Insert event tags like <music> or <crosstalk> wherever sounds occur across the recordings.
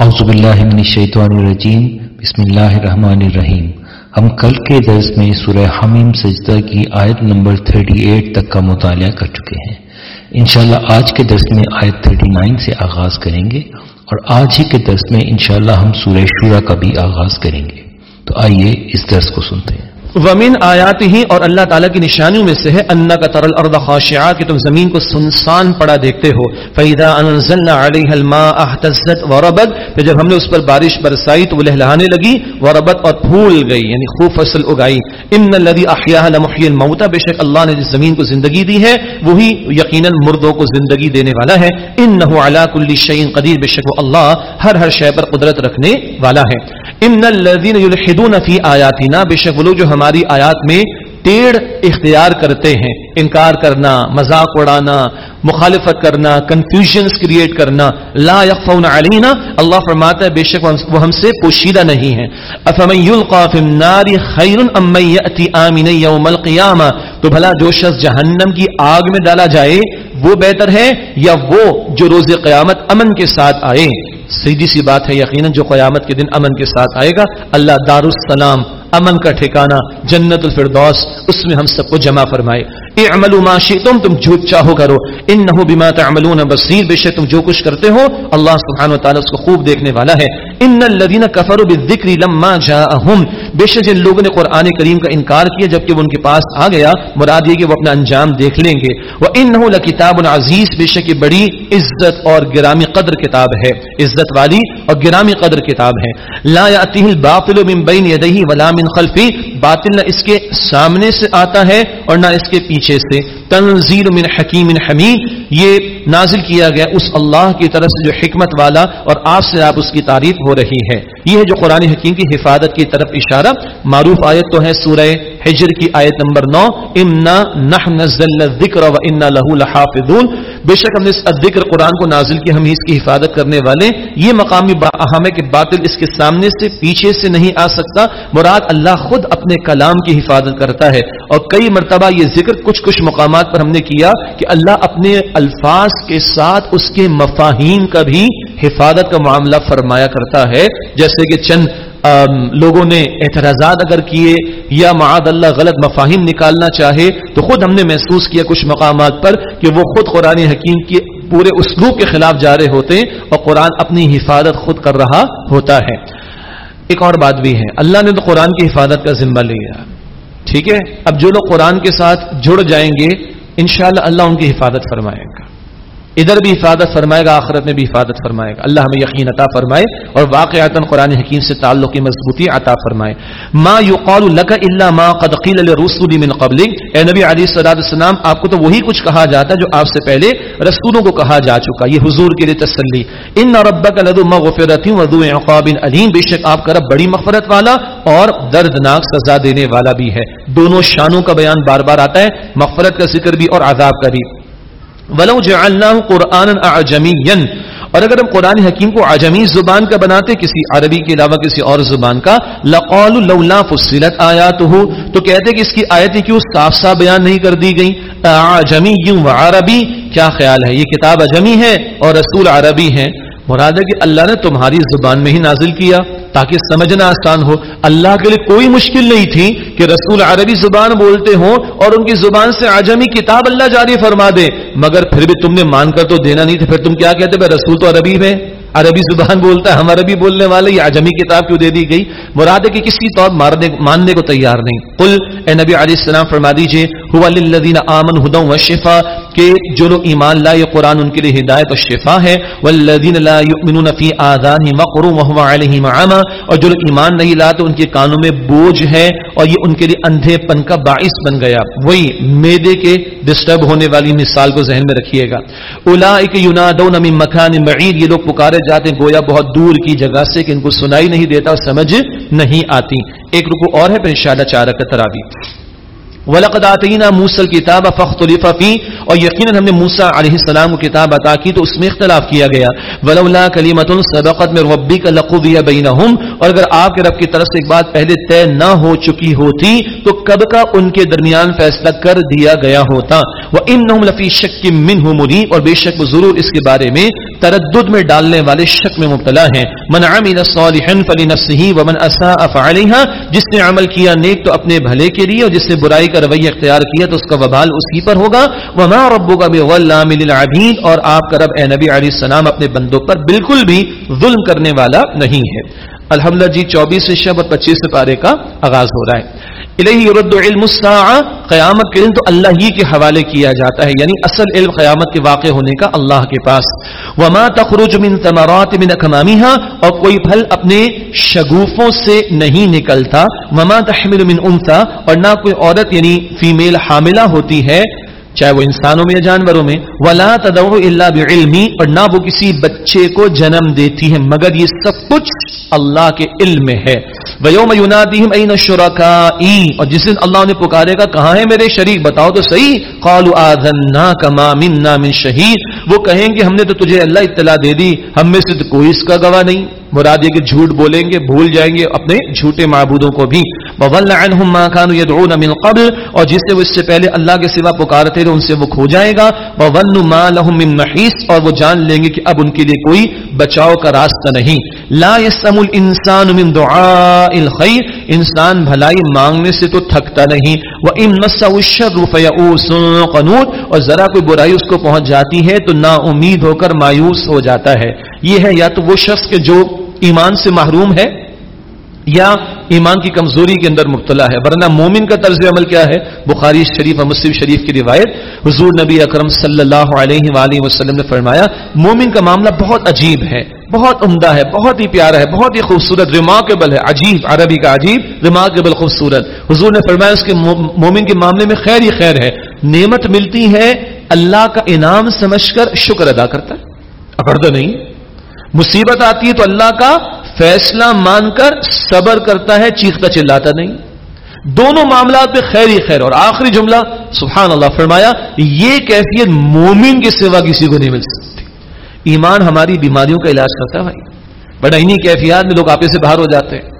اعوذ باللہ من الشیطان الرجیم، بسم اللہ الرحمن الرحیم۔ ہم کل کے درس میں سورہ حمیم سجدہ کی آیت نمبر 38 تک کا مطالعہ کر چکے ہیں۔ انشاءاللہ آج کے درس میں آیت 39 سے آغاز کریں گے اور آج ہی کے درس میں انشاءاللہ ہم سورہ شورہ کا بھی آغاز کریں گے۔ تو آئیے اس درس کو سنتے ہیں۔ ومن آیات ہی اور اللہ تعالیٰ کی نشانیوں میں سے ہے انا کا ترل ارد خاشعہ کہ تم زمین کو سنسان پڑا دیکھتے ہو۔ فیدا انزلنا علیہ الماء احتزت وربت، پھر جب ہم نے اس پر بارش برسائی تو وہ لہلانے لگی، وربت اور پھول گئی یعنی خوب فصل اگائی۔ ان الذي احیاها لمحی الموتى بے شک اللہ نے جس زمین کو زندگی دی ہے، وہی یقینا مردوں کو زندگی دینے والا ہے۔ انه على كل شيء قدیر بے شک وہ اللہ ہر ہر شے پر قدرت رکھنے والا ہے۔ ان الذين يلحدون في آیاتنا بے شک وہ لوگ جو ہم ہماری آیات میں ٹیڑھ اختیار کرتے ہیں، انکار کرنا، مذاق اڑانا، مخالفت کرنا کنفیوژنس کریٹ کرنا۔ لا یخفون علینا، اللہ فرماتا ہے، بے شک وہ ہم سے پوشیدہ نہیں ہے افمن یلقا فی النار خیر ام من یاتی آمین یوم القیامہ، تو بھلا جو شخص جہنم کی آگ میں ڈالا جائے، وہ بہتر ہے یا وہ جو روز قیامت امن کے ساتھ آئے؟ سیدھی سی بات ہے، یقیناً جو قیامت کے دن امن کے ساتھ آئے گا، اللہ دار السلام امن کا ٹھکانہ جنت الفردوس، اس میں ہم سب کو جمع فرمائے۔ اعملوا ما شئتم، تم جو چاہو کرو۔ انه بما تعملون بصیر، بے شک تم جو کچھ کرتے ہو، اللہ سبحانہ و تعالی اس کو خوب دیکھنے والا ہے۔ ان الذين كفروا بالذکر لما جاءهم بے شک جن لوگوں نے قران کریم کا انکار کیا، جبکہ وہ ان کے پاس آ گیا، مراد یہ کہ وہ اپنا انجام دیکھ لیں گے۔ وانه لکتاب عزیز بے شک بڑی عزت اور گرامی قدر کتاب ہے۔ عزت والی اور گرامی قدر کتاب ہے۔ لا یاتیہ الباطل من بین یدیہ ولا من خلفی باطل نہ اس کے سامنے سے آتا ہے اور نہ اس کے پیچھے سے۔ تنزیل من حکیم حمید یہ نازل کیا گیا اس اللہ کی طرف سے جو حکمت والا اور آپ سے آپ اس کی تعریف ہو رہی ہے۔ یہ ہے جو قرآن حکیم کی حفاظت کی طرف اشارہ اشارہ معروف آیت تو ہے سورہ ہجر کی آیت نمبر نو. امنا نہ ذکر و انا لہو لحافظون. بے شک ہم نے اس ذکر قرآن کو نازل کی، ہم اس کی حفاظت کرنے والے یہ مقامی اہم ہے کہ باطل اس کے سامنے سے پیچھے سے نہیں آ سکتا. مراد اللہ خود اپنے کلام کی حفاظت کرتا ہے. اور کئی مرتبہ یہ ذکر کچھ کچھ مقامات پر ہم نے کیا کہ اللہ اپنے الفاظ کے ساتھ اس کے مفاہین کا بھی حفاظت کا معاملہ فرمایا کرتا ہے. جیسے کہ چند لوگوں نے اعتراضات اگر کیے یا معاد اللہ غلط مفاہیم نکالنا چاہے تو خود ہم نے محسوس کیا کچھ مقامات پر کہ وہ خود قرآن حکیم کے پورے اسلوب کے خلاف جا رہے ہوتے ہیں اور قرآن اپنی حفاظت خود کر رہا ہوتا ہے۔ ایک اور بات بھی ہے، اللہ نے تو قرآن کی حفاظت کا ذمہ لیا۔ ٹھیک ہے؟ اب جو لوگ قرآن کے ساتھ جڑ جائیں گے، انشاءاللہ اللہ ان کی حفاظت فرمائے گا۔ ادھر بھی حفاظت فرمائے گا، آخرت میں بھی حفاظت فرمائے گا۔ اللہ ہمیں یقین عطا فرمائے اور واقعات قرآن حکیم سے تعلق کی مضبوطی عطا فرمائے۔ ما یقال لك الا ما قد قيل للرسل من قبل اے نبی علی صلی اللہ آپ کو تو وہی کچھ کہا جاتا جو آپ سے پہلے رسولوں کو کہا جا چکا یہ حضور کے لیے تسلی۔ ان ربك لذو مغفرۃ وذو عقاب علیم بے شک آپ کا رب بڑی مغفرت والا اور دردناک سزا دینے والا بھی ہے۔ دونوں شانوں کا بیان بار بار آتا ہے، مغفرت کا ذکر بھی اور عذاب کا بھی۔ ولو جعلناه قرانا اعجميا۔ اور اگر ہم قرآن حکیم کو عجمی زبان کا بناتے، کسی عربی کے علاوہ کسی اور زبان کا لقول لولا فصلت آیاته تو کہتے کہ اس کی آیتیں کیوں صاف صاف بیان نہیں کر دی گئی؟ اعجمی و عربی۔ کیا خیال ہے؟ یہ کتاب عجمی ہے اور رسول عربی ہے مراد ہے کہ اللہ نے تمہاری زبان میں ہی نازل کیا تاکہ سمجھنا آسان ہو۔ اللہ کے لیے کوئی مشکل نہیں تھی کہ رسول عربی زبان بولتے ہوں اور ان کی زبان سے آجمی کتاب اللہ جاری فرما دے۔ مگر پھر بھی تم نے مان کر تو دینا نہیں تھا۔ پھر تم کیا کہتے بھائی، رسول تو عربی میں۔ عربی زبان بولتا ہے، ہم عربی بولنے والے، یہ عجمی کتاب کیوں دے دی گئی؟ مراد ہے کہ کسی طور مارنے، ماننے کو تیار نہیں۔ قل، اے نبی علیہ السلام، فرما دیجیے هو للذین آمن هدى وشفا کہ جو لوگ ایمان لائے، قرآن ان کے لیے ہدایت اور شفا ہے۔ والذین لا یؤمنون فی آذانهم وقر وهو علیہم عما اور جو لوگ ایمان نہیں لاتے، ان کے کانوں میں بوجھ ہے اور یہ ان کے لیے اندھے پن کا باعث بن گیا۔ وہی میدے کے ڈسٹرب ہونے والی مثال کو ذہن میں رکھیے گا۔ اولئک ینادون من مکان بعید، یہ لوگ پکارے جاتے ہیں، گویا بہت دور کی جگہ سے کہ ان کو سنائی نہیں دیتا اور سمجھ نہیں آتی۔ ایک رکو اور ہے پھر انشاءاللہ چار رکعت تراوی ولقد آتینا موسی الكتاب فاختلف فی اور یقینا ہم نے موسی علیہ السلام کو کتاب عطا کی تو اس میں اختلاف کیا گیا۔ ولولا کلمۃ سبقت من ربک لقضی بینہم اور اگر آپ کے رب کی طرف سے ایک بات پہلے طے نہ ہو چکی ہوتی تو کب کا ان کے درمیان فیصلہ کر دیا گیا ہوتا۔ وانہم لفی شک منہ مریب اور بے شک ضرور اس کے بارے میں تردد میں ڈالنے والے شک میں مبتلا ہیں۔ من عمل صالحا فلنفسه ومن اساء فعليها جس نے عمل کیا نیک تو اپنے بھلے کے لیے، اور جس نے برائی کا رویہ اختیار کیا تو اس کا وبال اسی پر ہوگا۔ وما ربك بظلام للعبید، اور آپ کا رب اے نبی علیہ السلام اپنے بندوں پر بالکل بھی ظلم کرنے والا نہیں ہے۔ الحمدللہ جی چوبیس شب اور پچیس پارے کا آغاز ہو رہا ہے۔ رد علم قیامت کے دن تو اللہ ہی کے حوالے کیا جاتا ہے یعنی اصل علم قیامت کے واقع ہونے کا اللہ کے پاس۔ وما تخرج من ثمرات من اکمامها اور کوئی پھل اپنے شگوفوں سے نہیں نکلتا۔ وما تحمل من انثى اور نہ کوئی عورت یعنی فیمیل حاملہ ہوتی ہے چاہے وہ انسانوں میں یا جانوروں میں، ولا تدو اللہ بعلمی اور نہ وہ کسی بچے کو جنم دیتی ہے، مگر یہ سب کچھ اللہ کے علم میں ہے۔ ویوم ینادیہم این الشرکائی اور جس دن اللہ نے پکارے گا، کہاں ہے میرے شریک؟ بتاؤ تو صحیح۔ قالوا آذناک ما منا من شہید وہ کہیں گے، ہم نے تو تجھے اللہ اطلاع دے دی، ہم میں سے تو کوئی اس کا گواہ نہیں۔ مراد یہ کہ جھوٹ بولیں گے، بھول جائیں گے اپنے جھوٹے معبودوں کو بھی۔ وَضَلَّ عَنْهُمْ مَا كَانُوا يَدْعُونَ مِنْ قَبْلِ۔ اور جس سے وہ اس سے پہلے اللہ کے سوا پکارتے رہے، ان سے وہ کھو جائے گا۔ وَظَنُّ مَا لَهُم مِّن مَحِيص اور وہ جان لیں گے کہ اب ان کے لیے کوئی بچاؤ کا راستہ نہیں۔ لا يَسْتَمُ الْإِنسَانُ مِن دُعَاءِ الْخَيْرِ۔ انسان بھلائی مانگنے سے تو تھکتا نہیں۔ وَإِن مَسَّهُ الشَّرُّ فَيَئُوسٌ قَنُوطٌ اور ذرا کوئی برائی اس کو پہنچ جاتی ہے تو نا امید ہو کر مایوس ہو جاتا ہے۔ یہ ہے یا تو وہ شخص کے جو ایمان سے محروم ہے یا ایمان کی کمزوری کے اندر مبتلا ہے؟ ورنہ مومن کا طرز عمل کیا ہے؟ بخاری شریف اور مسلم شریف کی روایت حضور نبی اکرم صلی اللہ علیہ وآلہ وسلم نے فرمایا، مومن کا معاملہ بہت عجیب ہے، بہت عمدہ ہے، بہت ہی پیارا ہے، بہت ہی خوبصورت ریمارکیبل ہے، عجیب، عربی کا عجیب ریمارکیبل خوبصورت۔ حضور نے فرمایا، اس کے مومن کے معاملے میں خیر ہی خیر ہے۔ نعمت ملتی ہے اللہ کا انعام سمجھ کر شکر ادا کرتا ہے۔ اگر تو نہیں۔ مصیبت آتی ہے تو اللہ کا فیصلہ مان کر صبر کرتا ہے چیختا چلاتا نہیں۔ دونوں معاملات میں خیر ہی خیر۔ اور آخری جملہ، سبحان اللہ، فرمایا، یہ کیفیت مومن کے سوا کسی کو نہیں مل سکتی۔ ایمان ہماری بیماریوں کا علاج کرتا ہے بھائی۔ بڑا انہیں کیفیات میں لوگ آپے سے باہر ہو جاتے ہیں۔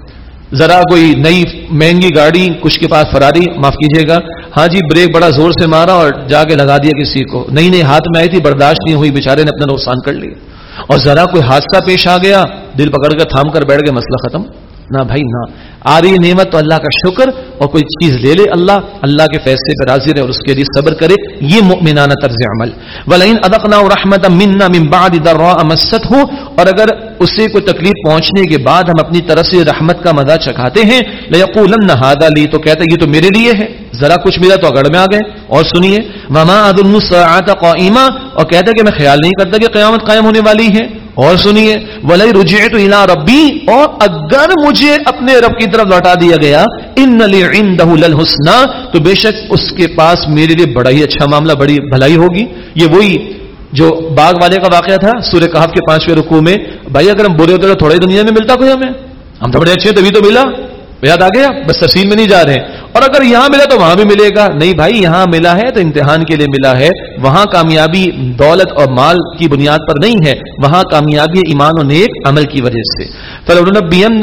ذرا کوئی نئی مہنگی گاڑی، کچھ کے پاس فراری، معاف کیجیے گا۔ ہاں جی بریک بڑا زور سے مارا اور جا کے لگا دیا کسی کو۔ نئی نئی ہاتھ میں آئی تھی، برداشت نہیں ہوئی، بیچارے نے اپنا نقصان کر لیا۔ اور ذرا کوئی حادثہ پیش آ گیا، دل پکڑ کر تھام کر بیٹھ گئے، مسئلہ ختم۔ نہ بھائی، نہ۔ آ رہی نعمت تو اللہ کا شکر اور کوئی چیز لے لے اللہ اللہ کے فیصلے پر راضی رہے اور اس کے لیے صبر کرے، یہ مؤمنانہ طرز عمل۔ ولئن ادقنا رحمت منا من بعد ضراء مست ہو اور اگر اسے کوئی تکلیف پہنچنے کے بعد ہم اپنی طرف سے رحمت کا مزہ چکھاتے ہیں لیقولن هذا لی تو کہتا ہے یہ تو میرے لیے ہے۔ ذرا کچھ ملا تو اگڑ میں آ گئے۔ اور سنیے، وما اظن الساعه قائمه اور کہتا ہے کہ میں خیال نہیں کرتا کہ قیامت قائم ہونے والی ہے۔ اور سنیے ولی رجے تو الا ربی اور اگر مجھے اپنے رب کی طرف لوٹا دیا گیا ان للحسنى، تو بے شک اس کے پاس میرے لیے بڑا ہی اچھا معاملہ، بڑی بھلائی ہوگی۔ یہ وہی جو باغ والے کا واقعہ تھا، سورہ کہف کے پانچویں رکوع میں، بھائی اگر ہم برے ہوتے تو تھوڑی دنیا میں ملتا کوئی ہمیں۔ ہم تو بڑے اچھے تبھی تو ملا۔ یاد آ گیا؟ بس تفصیل میں نہیں جا رہے اور اگر یہاں ملا تو وہاں بھی ملے گا۔ نہیں بھائی، یہاں ملا ہے تو امتحان کے لیے ملا ہے۔ وہاں کامیابی دولت اور مال کی بنیاد پر نہیں ہے۔ وہاں کامیابی ایمان و نیک عمل کی وجہ سے۔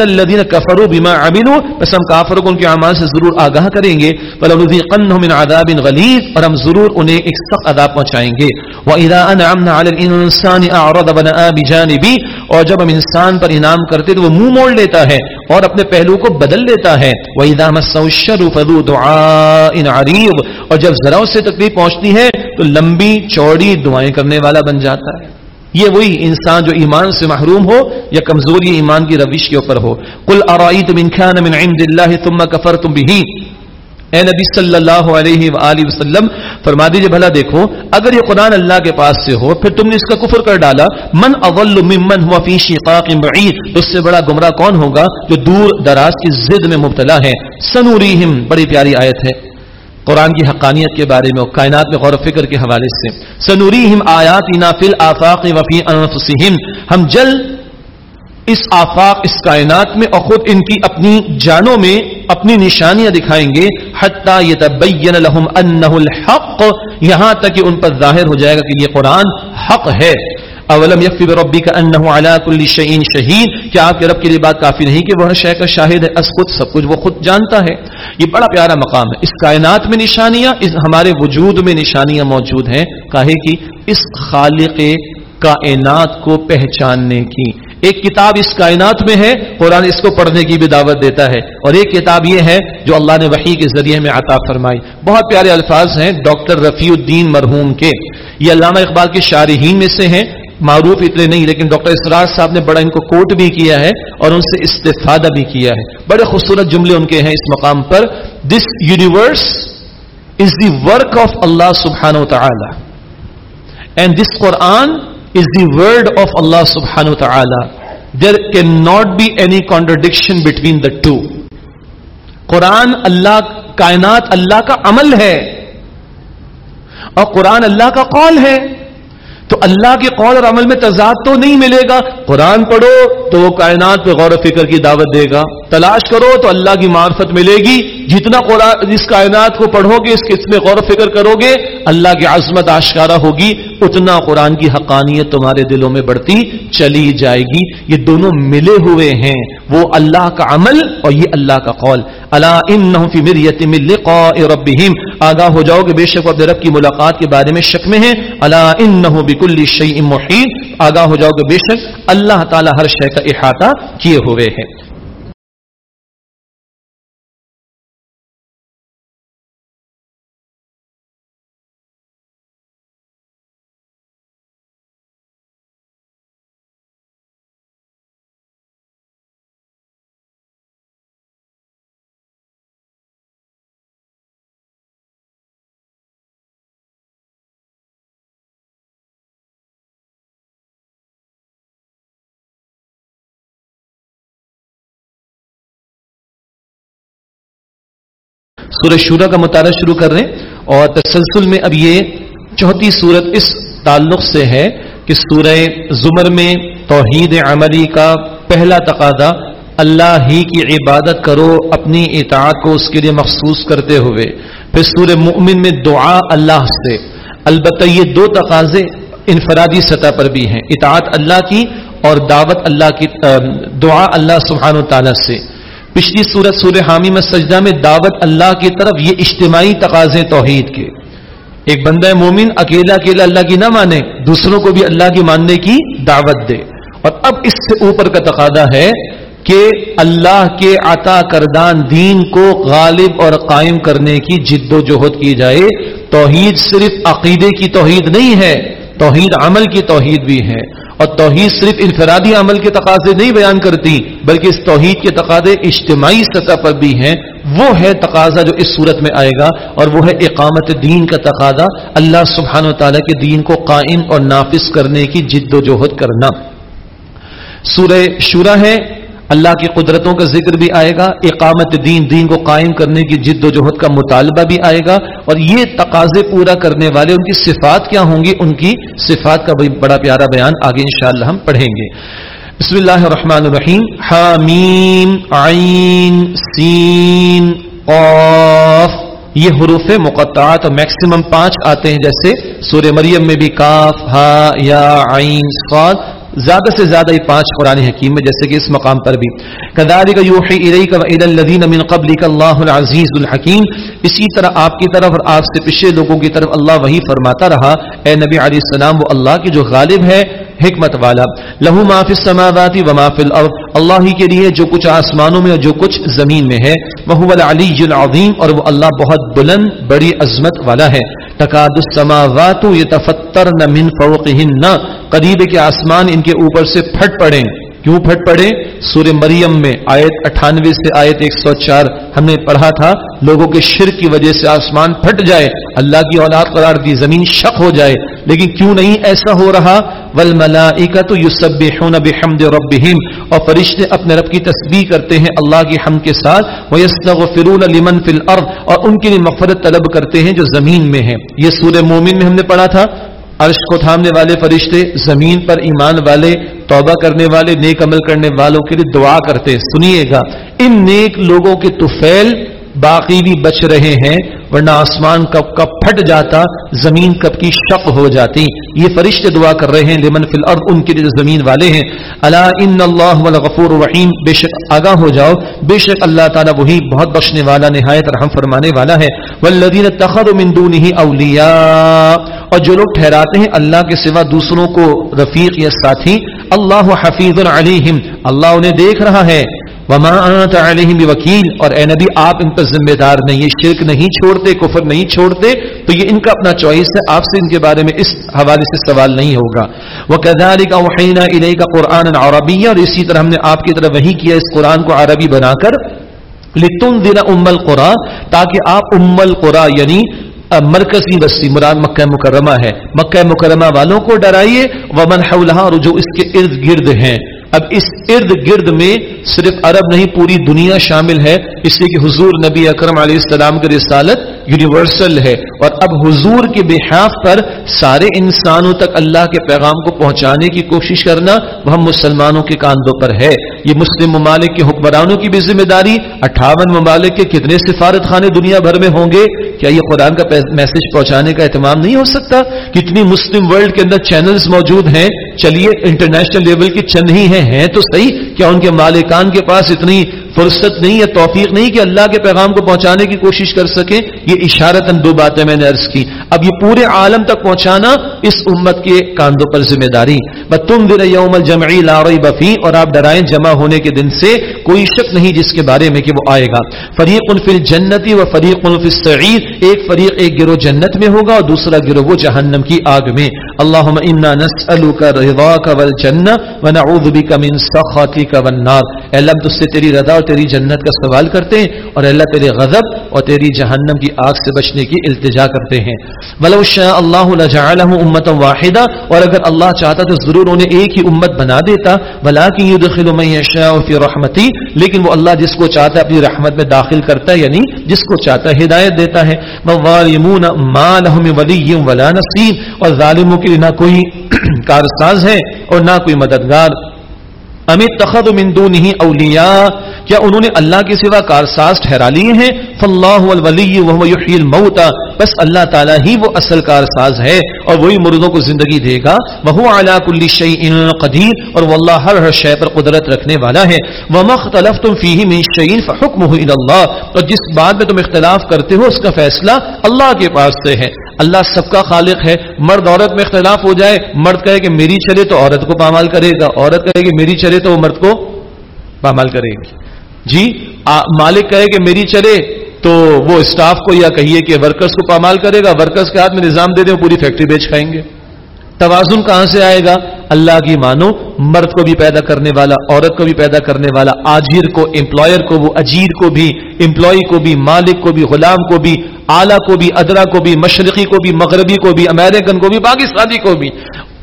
الذين كفروا بما عملوا۔ بس ہم کافروں کو ان کے اعمال سے ضرور آگاہ کریں گے۔ فلنذيقنهم من عذاب غليظ۔ اور ہم ضرور انہیں ایک سخت عذاب پہنچائیں گے۔ واذا انعمنا على الانسان اعرض ونأى بجانبي اور جب ہم انسان پر انعام کرتے تو وہ منہ مو موڑ لیتا ہے اور اپنے پہلو کو بدل لیتا ہے۔ وَإِذَا مَسَّهُ الشَّرُّ فَذُو دُعَاءٍ عَرِيضٍ۔ اور جب ذرا اس سے تکلیف پہنچتی ہے تو لمبی چوڑی دعائیں کرنے والا بن جاتا ہے۔ یہ وہی انسان جو ایمان سے محروم ہو یا کمزوری ایمان کی روش کے اوپر ہو۔ قل ارائیتم ان كان من عند الله ثم كفرتم به؟ اے نبی صلی اللہ علیہ وآلہ وسلم، فرما دیجیے بھلا دیکھو، اگر یہ قرآن اللہ کے پاس سے ہو، پھر تم نے اس کا کفر کر ڈالا۔ من اول ممن ہوا فی شقاق بعید تو اس سے بڑا گمراہ کون ہوگا جو دور دراز کی زد میں مبتلا ہے؟ سنوریہم، بڑی پیاری آیت ہے۔ قرآن کی حقانیت کے بارے میں کائنات میں غور و فکر کے حوالے سے۔ سنوریہم آیاتنا فی الافاق وفی انفسہم۔ ہم جلد اس آفاق، اس کائنات میں اور خود ان کی اپنی جانوں میں اپنی نشانیاں دکھائیں گے، حتیٰ یتبین لہم انہ الحق، یہاں تک کہ ان پر ظاہر ہو جائے گا کہ یہ قرآن حق ہے۔ اولم یکفی بربی کا انہ کل شعین شہید، کیا آپ کے رب کے لیے بات کافی نہیں کہ وہ شے کا شاہد ہے؟ اس خود سب کچھ وہ خود جانتا ہے۔ یہ بڑا پیارا مقام ہے۔ اس کائنات میں نشانیاں، اس ہمارے وجود میں نشانیاں موجود ہیں۔ کاہے کہ اس خالق کائنات کو پہچاننے کی۔ ایک کتاب اس کائنات میں ہے، قرآن اس کو پڑھنے کی بھی دعوت دیتا ہے۔ اور ایک کتاب یہ ہے جو اللہ نے وحی کے ذریعے میں عطا فرمائی۔ بہت پیارے الفاظ ہیں ڈاکٹر رفیع الدین مرحوم کے۔ یہ علامہ اقبال کے شارحین میں سے ہیں۔ معروف اتنے نہیں، لیکن ڈاکٹر اسرار صاحب نے بڑا ان کو کوٹ بھی کیا ہے اور ان سے استفادہ بھی کیا ہے۔ بڑے خوبصورت جملے ان کے ہیں اس مقام پر۔ This universe is the work of Allah سبحان و تعالی and this Quran is the word of Allah سبحان و تعالی there can not be any contradiction between the two Quran اللہ کائنات اللہ کا عمل ہے اور قرآن اللہ کا قول ہے تو اللہ کے قول اور عمل میں تضاد تو نہیں ملے گا۔ قرآن پڑھو تو وہ کائنات پہ غور و فکر کی دعوت دے گا۔ تلاش کرو تو اللہ کی معرفت ملے گی۔ جتنا قرآن اس کائنات کو پڑھو گے، اس اس میں غور و فکر کرو گے، اللہ کی عظمت آشکارا ہوگی۔ اتنا قرآن کی حقانیت تمہارے دلوں میں بڑھتی چلی جائے گی۔ یہ دونوں ملے ہوئے ہیں۔ وہ اللہ کا عمل اور یہ اللہ کا قول۔ اللہ ان ربهم آگاہ ہو جاؤ کہ بے شک اپنے رب کی ملاقات کے بارے میں شک میں ہیں۔ اللہ ان بکل شعی محیط۔ آگاہ ہو جاؤ کہ بے شک اللہ تعالی ہر شے کا احاطہ کیے ہوئے ہیں۔ سورہ شورہ کا مطالعہ شروع کر رہے ہیں اور تسلسل میں اب یہ چوتھی صورت اس تعلق سے ہے کہ سورہ زمر میں توحید عملی کا پہلا تقاضا اللہ ہی کی عبادت کرو، اپنی اطاعت کو اس کے لیے مخصوص کرتے ہوئے۔ پھر سورہ مؤمن میں دعا اللہ سے۔ البتہ یہ دو تقاضے انفرادی سطح پر بھی ہیں۔ اطاعت اللہ کی اور دعوت اللہ کی دعا اللہ سبحان و تعالی سے۔ پچھلی سورت سورہ حامی میں سجدہ میں دعوت اللہ کی طرف یہ اجتماعی تقاضے توحید کے۔ ایک بندہ مومن اکیلا اکیلا اللہ کی نہ مانے، دوسروں کو بھی اللہ کی ماننے کی دعوت دے۔ اور اب اس سے اوپر کا تقاضا ہے کہ اللہ کے عطا کردان دین کو غالب اور قائم کرنے کی جد و جہد کی جائے۔ توحید صرف عقیدے کی توحید نہیں ہے توحید عمل کی توحید بھی ہے اور توحید صرف انفرادی عمل کے تقاضے نہیں بیان کرتی، بلکہ اس توحید کے تقاضے اجتماعی سطح پر بھی ہیں۔ وہ ہے تقاضا جو اس صورت میں آئے گا اور وہ ہے اقامت دین کا تقاضا، اللہ سبحان و تعالیٰ کے دین کو قائم اور نافذ کرنے کی جد و جہد کرنا۔ سورہ شورہ ہے اللہ کی قدرتوں کا ذکر بھی آئے گا، اقامت دین دین کو قائم کرنے کی جد و جہد کا مطالبہ بھی آئے گا، اور یہ تقاضے پورا کرنے والے ان کی صفات کیا ہوں گی؟ ان کی صفات کا بھی بڑا پیارا بیان آگے انشاءاللہ ہم پڑھیں گے۔ بسم اللہ الرحمن الرحیم، حامیم، عین، سین، قاف، یہ حروف مقطعات اور میکسیمم پانچ آتے ہیں، جیسے سورہ مریم میں بھی کاف، ہا، یا، عین، صاد زیادہ سے زیادہ یہ پانچ قرآن حکیم میں جیسے کہ اس مقام پر بھی۔ کدارک یوحی الیک و الی الذین من قبلک اللہ العزیز الحکیم۔ اسی طرح آپ کی طرف اور آپ سے پچھلے لوگوں کی طرف اللہ وہی فرماتا رہا، اے نبی علیہ السلام، وہ اللہ کی جو غالب ہے، حکمت والا۔ لہو معاف سماواتی و معاف الارض، اللہ ہی کے لیے جو کچھ آسمانوں میں اور جو کچھ زمین میں ہے۔ وہ العلی العظیم، اور وہ اللہ بہت بلند، بڑی عظمت والا ہے۔ تقاد السماوات يتفطرن من فوقهن قریب کے آسمان ان کے اوپر سے پھٹ پڑیں۔ کیوں پھٹ پڑے سورہ مریم میں آیت اٹھانوے سے آیت ایک سو چار ہم نے پڑھا تھا۔ لوگوں کے شرک کی وجہ سے آسمان پھٹ جائے، اللہ کی اولاد قرار دی، زمین شک ہو جائے۔ لیکن کیوں نہیں ایسا ہو رہا؟ ول تو یوسب بحمد ربهم اور فرشتے اپنے رب کی تسبیح کرتے ہیں اللہ کی حمد کے ساتھ۔ ویستغفرون لمن فی الارض۔ اور ان کے لیے مغفرت طلب کرتے ہیں جو زمین میں ہیں یہ سورہ مومن میں ہم نے پڑھا تھا۔ عرش کو تھامنے والے فرشتے، زمین پر ایمان والے، توبہ کرنے والے، نیک عمل کرنے والوں کے لیے دعا کرتے، سنیے گا۔ ان نیک لوگوں کے توفیل باقی بھی بچ رہے ہیں، ورنہ آسمان کب کب پھٹ جاتا، زمین کب کی شق ہو جاتی۔ یہ فرشتے دعا کر رہے ہیں، لمن فی الارض، ان کے لیے زمین والے ہیں۔ اللہ ان اللہ غفور الرحیم۔ بے شک آگاہ ہو جاؤ۔ بے شک اللہ تعالیٰ وہی بہت بخشنے والا، نہایت رحم فرمانے والا ہے۔ والذین اتخذوا من دونه اولیاء۔ اور جو لوگ ٹھہراتے ہیں اللہ کے سوا دوسروں کو رفیق یا ساتھی، اللہ حفیظ علیہم۔ اللہ انہیں دیکھ رہا ہے۔ وما انت علیہم بوکیل اور اے نبی، آپ ان پر ذمہ دار نہیں یہ شرک نہیں چھوڑتے، کفر نہیں چھوڑتے، تو یہ ان کا اپنا چوائس ہے، آپ سے ان کے بارے میں اس حوالے سے سوال نہیں ہوگا۔ وکذالک اوحینا الیک قرآنا عربیا اور اسی طرح ہم نے آپ کی طرف وحی کیا اس قرآن کو عربی بنا کر۔ لتنذر ام القرى، تاکہ آپ ام القرى یعنی مرکزی بستی، مراد مکہ مکرمہ ہے۔ مکہ مکرمہ والوں کو ڈرائیے۔ ومن حولها، اور جو اس کے ارد گرد ہیں۔ اب اس ارد گرد میں صرف عرب نہیں، پوری دنیا شامل ہے، اس لیے کہ حضور نبی اکرم علیہ السلام کی رسالت یونیورسل ہے اور اب حضور کے بحاف پر سارے انسانوں تک اللہ کے پیغام کو پہنچانے کی کوشش کرنا وہ ہم مسلمانوں کے کاندوں پر ہے۔ یہ مسلم ممالک کے حکمرانوں کی بھی ذمہ داری، اٹھاون ممالک کے کتنے سفارت خانے دنیا بھر میں ہوں گے، کیا یہ قرآن کا میسج پہنچانے کا اہتمام نہیں ہو سکتا؟ کتنی مسلم ورلڈ کے اندر چینلز موجود ہیں۔ چلیے انٹرنیشنل لیول کی چند ہی ہیں ہیں تو صحیح، کیا ان کے مالکان کے پاس اتنی فرصت نہیں ہے توفیق نہیں کہ اللہ کے پیغام کو پہنچانے کی کوشش کر سکیں، یہ اشارتاً دو باتیں میں نے عرض کی۔ اب یہ پورے عالم تک پہنچانا اس امت کے کاندوں پر ذمہ داری۔ تم دل یوم الجمعی لارئی بفی اور آپ ڈرائیں جمع ہونے کے دن سے کوئی شک نہیں جس کے بارے میں کہ وہ آئے گا۔ فریق الفل جنتی و فریق الفل سعید ایک فریق ایک گروہ جنت میں ہوگا اور دوسرا گروہ وہ جہنم کی آگ میں۔ اللہ انا نسألک رضاک والجنہ ونعوذ بک من سخطک والنار۔ اے اللہ تجھ سے تیری رضا اور تیری جنت کا سوال کرتے ہیں اور اللہ تیرے غضب اور تیری جہنم کی آگ سے بچنے کی التجا کرتے ہیں۔ ولو شاء اللہ لجعلہ امتا واحدہ اور اگر اللہ چاہتا تو ضرور انہیں ایک ہی امت بنا دیتا۔ ولکن يدخل من يشاء في رحمتي لیکن وہ اللہ جس کو چاہتا ہے اپنی رحمت میں داخل کرتا ہے یعنی جس کو چاہتا ہے ہدایت دیتا ہے۔ والظالمون ما لهم ولي ولا نصير، اور ظالموں کے لیے نہ کوئی <clears throat> کارساز ہے اور نہ کوئی مددگار۔ امت تخد من دونه اولیاء، کیا انہوں نے اللہ کے سوا کارساز ٹھہرا لیے ہیں؟ فاللہ الولی وهو یحیی الموتى۔ بس اللہ تعالی ہی وہ اصل کارساز ہے اور وہی مردوں کو زندگی دے گا۔ وهو على كل شيء قدیر اور واللہ ہر ہر شے پر قدرت رکھنے والا ہے۔ وما اختلفتم فيه من شيء فحكمه الى اور جس بات میں تم اختلاف کرتے ہو، اس کا فیصلہ اللہ کے پاس سے ہے۔ اللہ سب کا خالق ہے۔ مرد عورت میں اختلاف ہو جائے، مرد کہے کہ میری چلے تو عورت کو پامال کرے گا، عورت کہے کہ میری چلے تو وہ مرد کو پامال کرے گی۔ جی مالک کہے کہ میری چلے تو وہ اسٹاف کو یا کہیے کہ ورکرز کو پامال کرے گا ورکرز کے ہاتھ میں نظام دے دیں پوری فیکٹری بیچ کھائیں گے۔ توازن کہاں سے آئے گا؟ اللہ کی مانو، مرد کو بھی پیدا کرنے والا، عورت کو بھی پیدا کرنے والا، آجیر کو امپلائر کو، وہ اجیر کو بھی امپلائی کو بھی، مالک کو بھی، غلام کو بھی، اعلیٰ کو بھی، ادرا کو بھی، مشرقی کو بھی، مغربی کو بھی امریکن کو بھی، پاکستانی کو بھی۔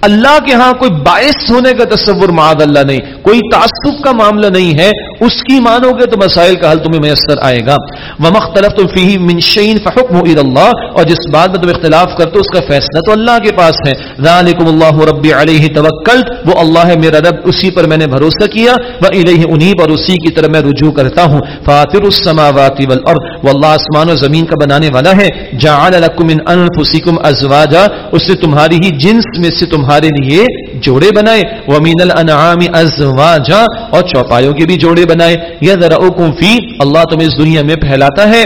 اللہ کے ہاں کوئی باعث ہونے کا تصور معاد اللہ نہیں۔ کوئی تعصب کا معاملہ نہیں ہے۔ اس کی مانو گے تو مسائل کا حل تمہیں میسر آئے گا۔ وہ مختلف تم فی منشین فحکم اللہ اور جس بات میں تم اختلاف کرتے اس کا فیصلہ تو اللہ کے پاس ہے۔ ذالکم اللہ ربی علیہ توکلت وہ اللہ ہے، میرا رب، اسی پر میں نے بھروسہ کیا۔ وہ الیہ انیب اور اسی کی طرف میں رجوع کرتا ہوں۔ فاطر السماوات والارض واللہ آسمان و زمین کا بنانے والا ہے۔ جعل لکم من انفسکم ازواجا اس نے تمہاری ہی جنس میں سے تمہارے لیے جوڑے بنائے۔ ومین الانعام ازواجا اور چوپایوں کے بھی جوڑے بنائے، یذرؤکم فی، اللہ تمہیں اس دنیا میں پھیلاتا ہے۔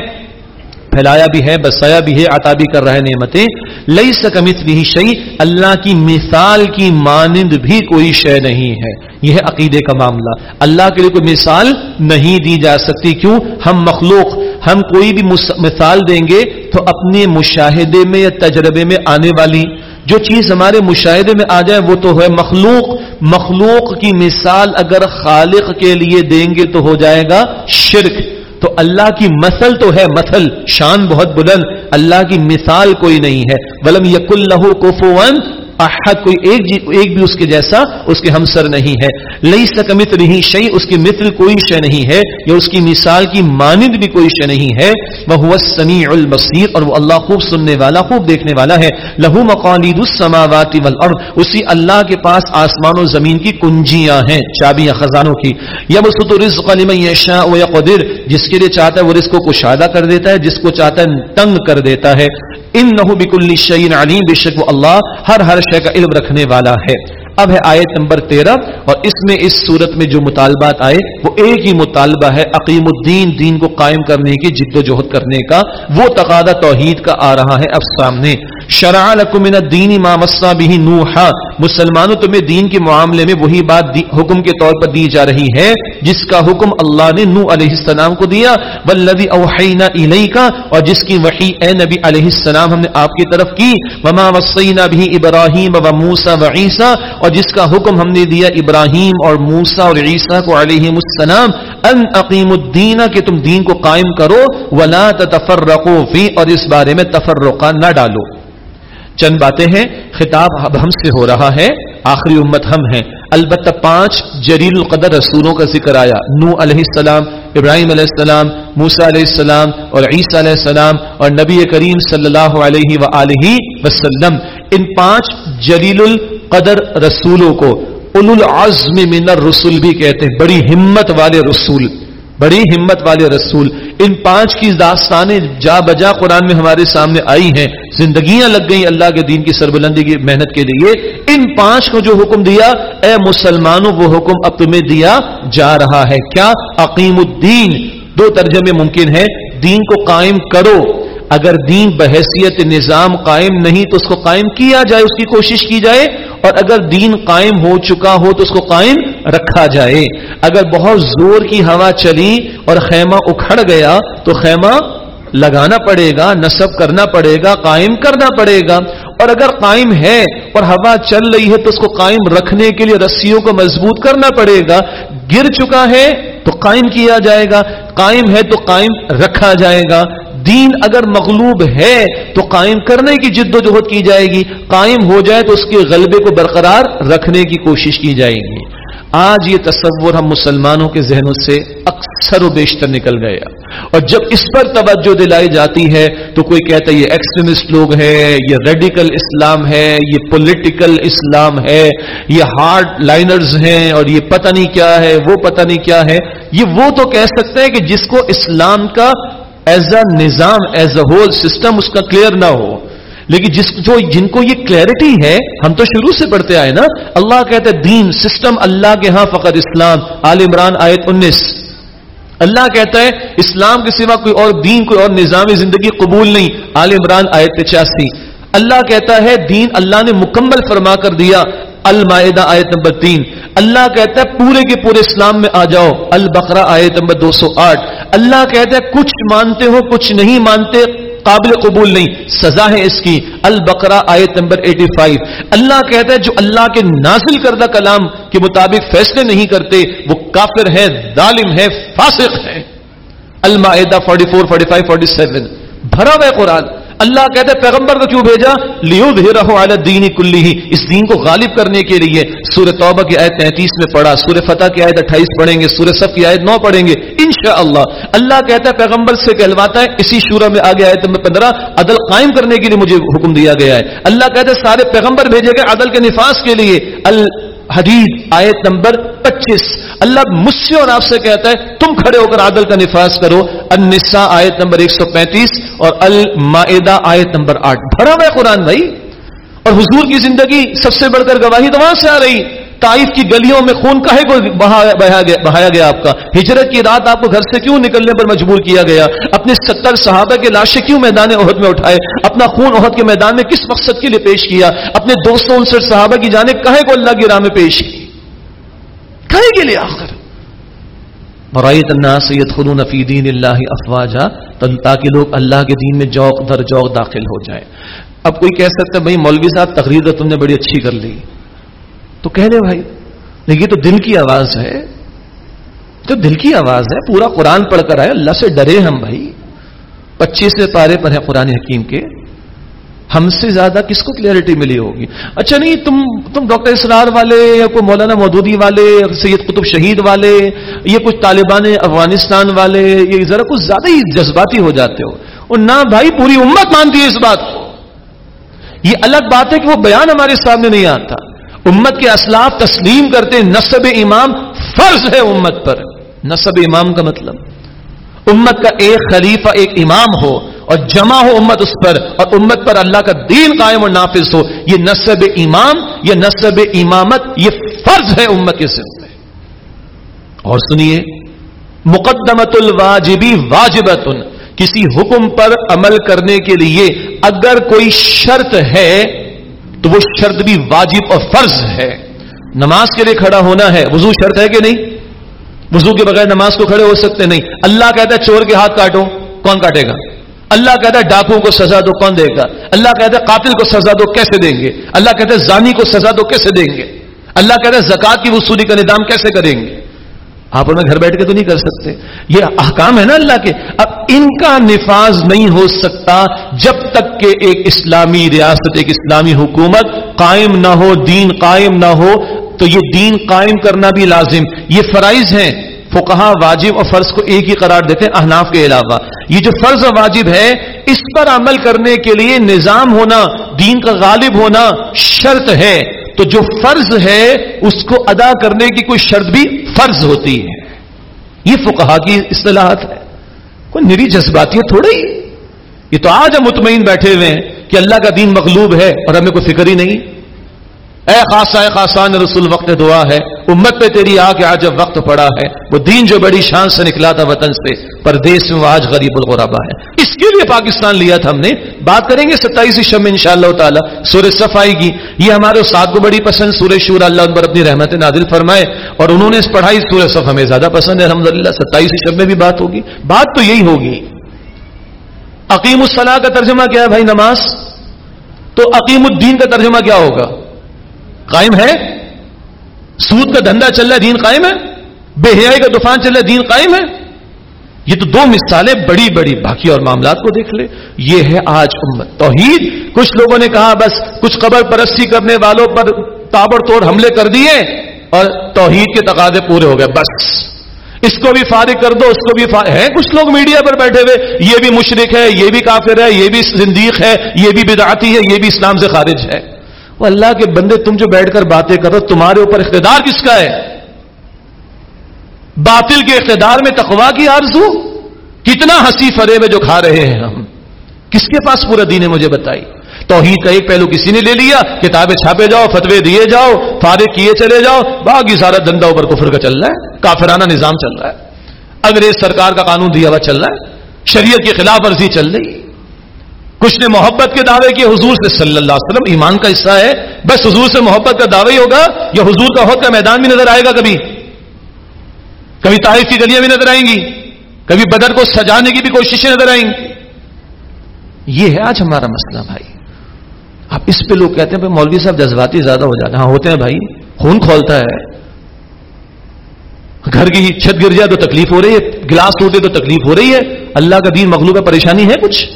پھیلایا بھی ہے، بسایا بھی ہے، عطا بھی کر رہا ہے نعمتیں۔ لئی سکمت بھی شعی اللہ کی مثال کی مانند بھی کوئی شے نہیں ہے۔ یہ ہے عقیدے کا معاملہ۔ اللہ کے لیے کوئی مثال نہیں دی جا سکتی۔ کیوں؟ ہم مخلوق، ہم کوئی بھی مثال دیں گے تو اپنے مشاہدے میں یا تجربے میں آنے والی جو چیز ہمارے مشاہدے میں آ جائے وہ تو ہے مخلوق۔ مخلوق کی مثال اگر خالق کے لیے دیں گے تو ہو جائے گا شرک۔ تو اللہ کی مسل تو ہے مثل، شان بہت بلند۔ اللہ کی مثال کوئی نہیں ہے۔ ولم یق اللہ کو احد کوئی ایک جی ایک بھی اس کے جیسا اس کے ہمسر نہیں ہے۔ لئی سکمت نہیں شعی اس کی مثل کوئی شے نہیں ہے، یا اس کی مثال کی مانند بھی کوئی شے نہیں ہے۔ وہ سمیع البصیر، اور وہ اللہ خوب سننے والا، خوب دیکھنے والا ہے۔ لہو مقالید السماوات والارض، اسی اللہ کے پاس آسمان و زمین کی کنجیاں ہیں، چابیاں خزانوں کی۔ یا بسط رزق لمن یشاء و یقدر جس کے لیے چاہتا ہے وہ رزق کو کشادہ کر دیتا ہے، جس کو چاہتا ہے تنگ کر دیتا ہے۔ ان نہ بکل شعین علیم، بے شک وہ اللہ ہر ہر شے کا علم رکھنے والا ہے۔ اب ہے آیت نمبر تیرہ، اور اس میں اس صورت میں جو مطالبات آئے، وہ ایک ہی مطالبہ ہے عقیم الدین دین کو قائم کرنے کی، جد و جہد کرنے کا۔ وہ تقاضا توحید کا آ رہا ہے اب سامنے۔ شرع لکم من الدین ما مصا به نوحا۔ مسلمانوں، تمہیں دین کے معاملے میں وہی بات حکم کے طور پر دی جا رہی ہے، جس کا حکم اللہ نے نو علیہ السلام کو دیا۔ والذی اوحینا الیک، اور جس کی وحی اے نبی علیہ السلام ہم نے آپ کی طرف کی۔ وما وصینا به ابراہیم و موسی و عیسی، اور جس کا حکم ہم نے دیا ابراہیم اور موسی اور عیسی کو علیہ السلام۔ ان اقیم الدین، کہ تم دین کو قائم کرو۔ ولا تتفرقوا فی، اور اس بارے میں تفرقہ نہ ڈالو۔ چند باتیں ہیں۔ خطاب اب ہم سے ہو رہا ہے۔ آخری امت ہم ہیں۔ البتہ پانچ جلیل القدر رسولوں کا ذکر آیا۔ نو علیہ السلام، ابراہیم علیہ السلام موسا علیہ السلام اور عیسیٰ علیہ السلام اور نبی کریم صلی اللہ علیہ و وسلم۔ ان پانچ جلیل القدر رسولوں کو اول العزم من الرسول بھی کہتے ہیں۔ بڑی ہمت والے رسول۔ بڑی ہمت والے رسول ان پانچ کی داستانیں جا بجا قرآن میں ہمارے سامنے آئی ہیں، زندگیاں لگ گئی اللہ کے دین کی سربلندی کی محنت کے لیے۔ ان پانچ کو جو حکم دیا، اے مسلمانوں، وہ حکم اب تمہیں دیا جا رہا ہے۔ کیا؟ عقیم الدین دو ترجمے ممکن ہے دین کو قائم کرو۔ اگر دین بحیثیت نظام قائم نہیں تو اس کو قائم کیا جائے، اس کی کوشش کی جائے۔ اور اگر دین قائم ہو چکا ہو تو اس کو قائم رکھا جائے۔ اگر بہت زور کی ہوا چلی اور خیمہ اکھڑ گیا تو خیمہ لگانا پڑے گا، نصب کرنا پڑے گا، قائم کرنا پڑے گا۔ اور اگر قائم ہے اور ہوا چل رہی ہے تو اس کو قائم رکھنے کے لیے رسیوں کو مضبوط کرنا پڑے گا۔ گر چکا ہے تو قائم کیا جائے گا۔ قائم ہے تو قائم رکھا جائے گا۔ دین اگر مغلوب ہے تو قائم کرنے کی جد و جہد کی جائے گی۔ قائم ہو جائے تو اس کے غلبے کو برقرار رکھنے کی کوشش کی جائے گی۔ آج یہ تصور ہم مسلمانوں کے ذہنوں سے اکثر و بیشتر نکل گیا اور جب اس پر توجہ دلائی جاتی ہے تو کوئی کہتا ہے یہ ایکسٹریمسٹ لوگ ہیں، یہ ریڈیکل اسلام ہے، یہ پولیٹیکل اسلام ہے، یہ ہارڈ لائنرز ہیں اور یہ پتہ نہیں کیا ہے، وہ پتہ نہیں کیا ہے۔ یہ وہ تو کہہ سکتے ہیں کہ جس کو اسلام کا ایز اے نظام ایز اے ہول سسٹم اس کا کلیئر نہ ہو۔ لیکن جس جو جن کو یہ کلیئرٹی ہے، ہم تو شروع سے پڑھتے آئے نا، اللہ کہتے دین سسٹم اللہ کے ہاں فقط اسلام۔ عال عمران آیت انیس۔ اللہ کہتا ہے اسلام کے سوا کوئی اور دین، کوئی اور نظام زندگی قبول نہیں۔ عال عمران آیت پچاسی۔ اللہ کہتا ہے دین اللہ نے مکمل فرما کر دیا۔ المائدہ آیت نمبر تین۔ اللہ کہتا ہے پورے کے پورے اسلام میں آ جاؤ۔ البقرہ آیت نمبر دو سو آٹھ۔ اللہ کہتا ہے کچھ مانتے ہو، کچھ نہیں مانتے قابل قبول نہیں۔ سزا ہے اس کی۔ البقرہ آیت نمبر 85 اللہ کہتا ہے، جو اللہ کے نازل کردہ کلام کے مطابق فیصلے نہیں کرتے، وہ کافر ہے، ظالم ہے، فاسق ہے۔ المائدہ 44 45 47 بھرا ہوا ہے قرآن۔ اللہ کہتے پیغمبر کو کیوں بھیجا؟ لیو دھیرا دینی کلی ہی اس دین کو غالب کرنے کے لیے سورہ توبہ کی آیت تینتیس میں پڑھا، سورہ فتح کی آیت اٹھائیس پڑھیں گے، سورہ سب کی آیت نو پڑھیں گے۔ انشاءاللہ، اللہ کہتا ہے، پیغمبر سے کہلواتا ہے، اسی شورہ میں آگے آیت نمبر پندرہ، عدل قائم کرنے کے لیے مجھے حکم دیا گیا ہے۔ اللہ کہتا ہے، سارے پیغمبر بھیجے گئے عدل کے نفاذ کے لیے۔ حدید آیت نمبر پچیس۔ اللہ مجھ سے اور آپ سے کہتا ہے، تم کھڑے ہو کر عادل کا نفاذ کرو۔ النساء آیت نمبر ایک سو پینتیس اور المائدہ آیت نمبر آٹھ۔ بھرا ہوا قرآن بھائی۔ اور حضور کی زندگی سب سے بڑھ کر گواہی تو وہاں سے آ رہی۔ تائف کی گلیوں میں خون کہے کو بہایا گیا آپ کا۔ ہجرت کی رات آپ کو گھر سے کیوں نکلنے پر مجبور کیا گیا؟ اپنے ستر صحابہ کے لاشیں کیوں میدان عہد میں اٹھائے؟ اپنا خون عہد کے میدان میں کس مقصد کے لیے پیش کیا؟ اپنے دو سو انسٹھ صحابہ کی جانب کہے کو اللہ کی راہ میں پیش کی؟ کہے کے لیے آخر؟ برائیت اللہ یدخلون فی دین اللہ افواجا تاکہ لوگ اللہ کے دین میں جوق، در جوق داخل ہو جائے اب کوئی کہہ سکتا ہے، بھائی مولوی صاحب، تقریر تو تم نے بڑی اچھی کر لی۔ تو کہہ دے بھائی یہ تو دل کی آواز ہے۔ تو دل کی آواز ہے، پورا قرآن پڑھ کر آئے، اللہ سے ڈرے ہم بھائی۔ پچیسویں پارے پر ہے قرآن حکیم کے۔ ہم سے زیادہ کس کو کلیئرٹی ملی ہوگی؟ اچھا نہیں، تم تم ڈاکٹر اسرار والے یا کوئی مولانا مودودی والے، سید قطب شہید والے یہ کچھ طالبان افغانستان والے یہ ذرا کچھ زیادہ ہی جذباتی ہو جاتے ہو۔ اور نہ بھائی، پوری امت مانتی ہے اس بات کو۔ یہ الگ بات ہے کہ وہ بیان ہمارے سامنے نہیں آتا۔ امت کے اسلاف تسلیم کرتے نصب امام فرض ہے امت پر۔ نصب امام کا مطلب۔ امت کا ایک خلیفہ، ایک امام ہو۔ اور جمع ہو امت اس پر اور امت پر اللہ کا دین قائم اور نافذ ہو، یہ نصب امام یہ نصب امامت، یہ فرض ہے امت کے سر میں اور سنیے مقدمت الواجبی واجبت کسی حکم پر عمل کرنے کے لیے اگر کوئی شرط ہے، تو وہ شرط بھی واجب اور فرض ہے۔ نماز کے لیے کھڑا ہونا ہے، وضو شرط ہے کہ نہیں؟ وضو کے بغیر نماز کو کھڑے ہو سکتے نہیں۔ اللہ کہتا ہے، چور کے ہاتھ کاٹو، کون کاٹے گا؟ اللہ کہتا ہے ڈاکو کو سزا دو، کون دے گا؟ اللہ کہتا ہے قاتل کو سزا دو، کیسے دیں گے؟ اللہ کہتا ہے زانی کو سزا دو، کیسے دیں گے؟ اللہ کہتا ہے زکات کی وصولی کا نظام کیسے کریں گے؟ آپ انہیں گھر بیٹھ کے تو نہیں کر سکتے۔ یہ احکام ہے نا اللہ کے۔ اب ان کا نفاذ نہیں ہو سکتا جب تک کہ ایک اسلامی ریاست، ایک اسلامی حکومت قائم نہ ہو، دین قائم نہ ہو، تو یہ دین قائم کرنا بھی لازم۔ یہ فرائض ہیں۔ فقہا واجب اور فرض کو ایک ہی قرار دیتے ہیں احناف کے علاوہ۔ یہ جو فرض اور واجب ہے، اس پر عمل کرنے کے لیے نظام ہونا، دین کا غالب ہونا شرط ہے۔ تو جو فرض ہے، اس کو ادا کرنے کی کوئی شرط بھی فرض ہوتی ہے۔ یہ فقہا کی اصطلاحات ہے کوئی نری جذباتی ہے تھوڑی۔ یہ تو آج ہم مطمئن بیٹھے ہوئے ہیں کہ اللہ کا دین مغلوب ہے اور ہمیں کوئی فکر ہی نہیں۔ اے خاصا، اے خاصان رسول وقت دعا ہے، امت پہ تیری آ کے آج جب وقت پڑا ہے، وہ دین جو بڑی شان سے نکلا تھا وطن سے پردیش میں وہ آج غریب الغربا ہے۔ اس کے لیے پاکستان لیا تھا ہم نے۔ بات کریں گے ستائیس شم میں ان شاء اللہ تعالیٰ، سورہ صف آئے گی۔ یہ ہمارے استاد کو بڑی پسند، سورہ شور اللہ ان پر اپنی رحمت نادل فرمائے۔ اور انہوں نے اس پڑھائی سورہ صف ہمیں زیادہ پسند ہے۔ الحمد للہ ستائیس شب میں بھی بات ہوگی۔ بات تو یہی ہوگی۔ عقیم الصلاح کا ترجمہ کیا ہے بھائی نماز؟ تو عقیم الدین کا ترجمہ کیا ہوگا؟ قائم ہے؟ سود کا دھندا چل رہا ہے، دین قائم ہے؟ بے حیائی کا طوفان چل رہا ہے، دین قائم ہے؟ یہ تو دو مثالیں بڑی بڑی باقی اور معاملات کو دیکھ لے۔ یہ ہے آج امت۔ توحید، کچھ لوگوں نے کہا، بس کچھ قبر پرستی کرنے والوں پر تابڑ توڑ حملے کر دیے اور توحید کے تقاضے پورے ہو گئے، بس۔ اس کو بھی فارغ کر دو، اس کو بھی ہے کچھ لوگ میڈیا پر بیٹھے ہوئے؟ یہ بھی مشرق ہے، یہ بھی کافر ہے، یہ بھی زندیق ہے، یہ بھی بدعاتی ہے، یہ بھی اسلام سے خارج ہے۔ وہ اللہ کے بندے تم جو بیٹھ کر باتیں کرو تمہارے اوپر اقتدار کس کا ہے؟ باطل کے اقتدار میں تقوا کی آرزو؟ کتنا ہنسی فریب ہے جو کھا رہے ہیں ہم۔ کس کے پاس پورا دین ہے مجھے بتائی۔ توحید کا ایک پہلو کسی نے لے لیا، کتابیں چھاپے جاؤ، فتوے دیے جاؤ، فارغ کیے چلے جاؤ باقی سارا دندا اوپر کفر کا چل رہا ہے، کافرانہ نظام چل رہا ہے۔ انگریز سرکار کا قانون دیا ہوا چل رہا ہے، شریعت کی خلاف ورزی چل رہی ہے۔ کچھ نے محبت کے دعوے کیے، حضور سے صلی اللہ علیہ وسلم، ایمان کا حصہ ہے۔ بس حضور سے محبت کا دعوی ہوگا یا حضور کا حد کا میدان بھی نظر آئے گا کبھی۔ کبھی تاریخ کی گلیاں بھی نظر آئیں گی۔ کبھی بدر کو سجانے کی بھی کوششیں نظر آئیں۔ گی یہ ہے آج ہمارا مسئلہ بھائی۔ اب اس پہ لوگ کہتے ہیں مولوی صاحب جذباتی زیادہ ہو جاتے ہیں ہاں ہوتے ہیں بھائی، خون کھولتا ہے۔ گھر کی چھت گر جائے تو تکلیف ہو رہی ہے، گلاس ٹوٹے تو تکلیف ہو رہی ہے۔ اللہ کا دین مغلوب ہے، پریشانی ہے کچھ؟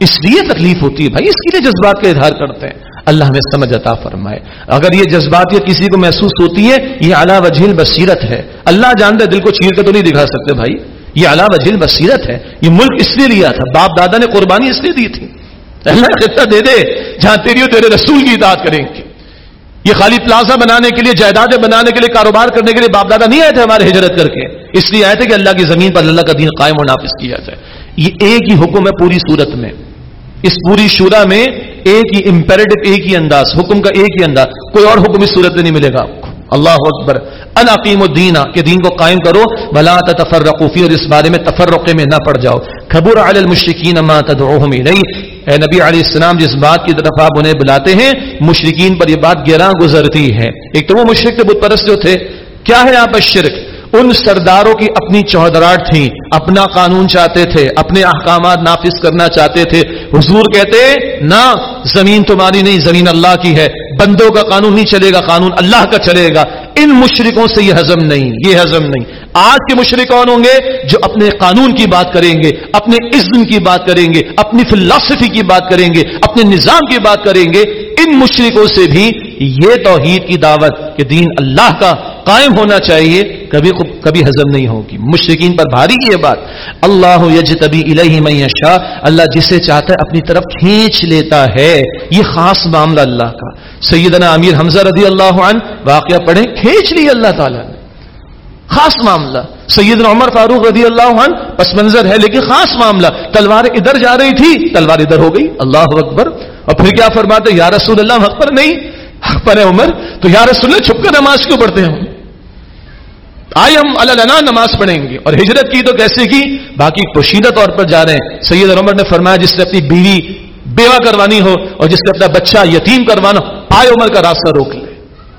اس لیے تکلیف ہوتی ہے بھائی، اس کے لیے جذبات کا اظہار کرتے ہیں۔ اللہ ہمیں سمجھ عطا فرمائے۔ اگر یہ جذبات یا کسی کو محسوس ہوتی ہے یہ اعلیٰ وجیل بصیرت ہے۔ اللہ جانتا ہے دل کو چیر کر تو نہیں دکھا سکتے بھائی۔ یہ اعلیٰ وجیل بصیرت ہے۔ یہ ملک اس لیے لیا تھا۔ باپ دادا نے قربانی اس لیے دی تھی۔ اللہ خطہ دے دے، جہاں تیری ہو تیرے رسول کی اطاعت کریں گے۔ یہ خالی پلازا بنانے کے لیے، جائیدادیں بنانے کے لیے، کاروبار کرنے کے لیے باپ دادا نہیں آئے تھے ہمارے ہجرت کر کے۔ اس لیے آئے تھے کہ اللہ کی زمین پر اللہ کا دین قائم اور نافذ کیا جائے۔ یہ ایک ہی حکم ہے پوری صورت میں۔ اس پوری شورا میں ایک ہی امپیریٹو ایک ہی انداز، حکم کا ایک ہی انداز، کوئی اور حکم اس صورت میں نہیں ملے گا آپ کو۔ اللہ اکبر۔ ان عقیم الدین کے دین کو قائم کرو بلا تفرقوفی اور اس بارے میں تفرقے میں نہ پڑ جاؤ۔ خبر علی المشرکین ما تدعوهم الیہ۔ اے نبی علیہ السلام، جس بات کی طرف آپ انہیں بلاتے ہیں، مشرکین پر یہ بات گراں گزرتی ہے ایک تو وہ مشرق بت پرست جو تھے۔ کیا ہے آپ شرک ان سرداروں کی اپنی چودراہٹ تھی اپنا قانون چاہتے تھے، اپنے احکامات نافذ کرنا چاہتے تھے۔ حضور کہتے، نہ، زمین تمہاری نہیں، زمین اللہ کی ہے۔ بندوں کا قانون نہیں چلے گا، قانون اللہ کا چلے گا۔ ان مشرکوں سے یہ ہضم نہیں، یہ ہضم نہیں۔ آج کے مشرق کون ہوں گے؟ جو اپنے قانون کی بات کریں گے، اپنے عزم کی بات کریں گے، اپنی فلسفی کی بات کریں گے، اپنے نظام کی بات کریں گے۔ ان مشرقوں سے بھی یہ توحید کی دعوت کہ دین اللہ کا قائم ہونا چاہیے، کبھی کبھی ہضم نہیں ہوگی۔ مشرقین پر بھاری یہ بات۔ اللہ یج تبی الہ اللہ جسے چاہتا ہے اپنی طرف کھینچ لیتا ہے۔ یہ خاص معاملہ اللہ کا۔ سیدنا امیر حمزہ رضی اللہ عنہ واقعہ پڑھیں، کھینچ لی اللہ تعالیٰ نے۔ خاص معاملہ۔ سید عمر فاروق رضی اللہ عنہ، پس منظر ہے، لیکن خاص معاملہ۔ تلوار ادھر جا رہی تھی، تلوار ادھر ہو گئی۔ اللہ اکبر۔ اور پھر کیا فرماتے یا رسول اللہ حق پر نہیں، حق پر ہے عمر۔ تو یا رسول اللہ، چھپ کر نماز کیوں پڑھتے ہیں؟ آئے ہم اللہ نماز پڑھیں گے۔ اور ہجرت کی تو کیسے کی؟ باقی پوشیدہ طور پر جا رہے ہیں۔ سید عمر نے فرمایا جس نے اپنی بیوی بیوہ کروانی ہو اور جس نے اپنا بچہ یتیم کروانا آئے عمر کا راستہ روک لے۔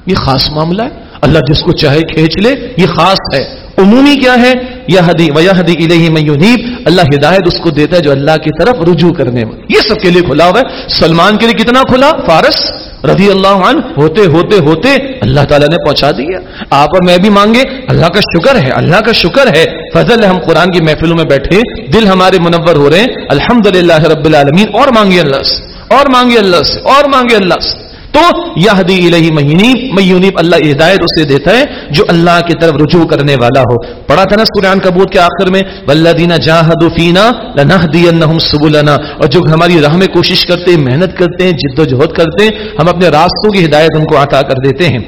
یہ خاص معاملہ ہے۔ اللہ جس کو چاہے کھینچ لے۔ یہ خاص ہے۔ عمومی کیا ہے؟ یہ حدی ویا حدی الہی میونیب اللہ ہدایت اس کو دیتا ہے جو اللہ کی طرف رجوع کرنے میں یہ سب کے لیے کھلا ہوا ہے۔ سلمان کے لیے کتنا کھلا؟ فارس۔ رضی اللہ عنہ ہوتے ہوتے ہوتے اللہ تعالیٰ نے پہنچا دیا۔ آپ اور میں بھی مانگے، اللہ کا شکر ہے، اللہ کا شکر ہے۔ فضل ہم قرآن کی محفلوں میں بیٹھے، دل ہمارے منور ہو رہے۔ ہیں الحمد رب العالمین، اور مانگے اللہ سے، اور مانگے اللہ سے، اور مانگے اللہ سے۔ تو یہ الہی مہینیب میونیب اللہ ہدایت اسے دیتا ہے جو اللہ کی طرف رجوع کرنے والا ہو۔ پڑھا تھا نا قرآن کبوت کے آخر میں ولدینہ جاہد فینا لنہدینہم سبلنا۔ اور جو ہماری راہ میں کوشش کرتے ہیں محنت کرتے ہیں جد و جہد کرتے ہیں ہم اپنے راستوں کی ہدایت ان کو عطا کر دیتے ہیں۔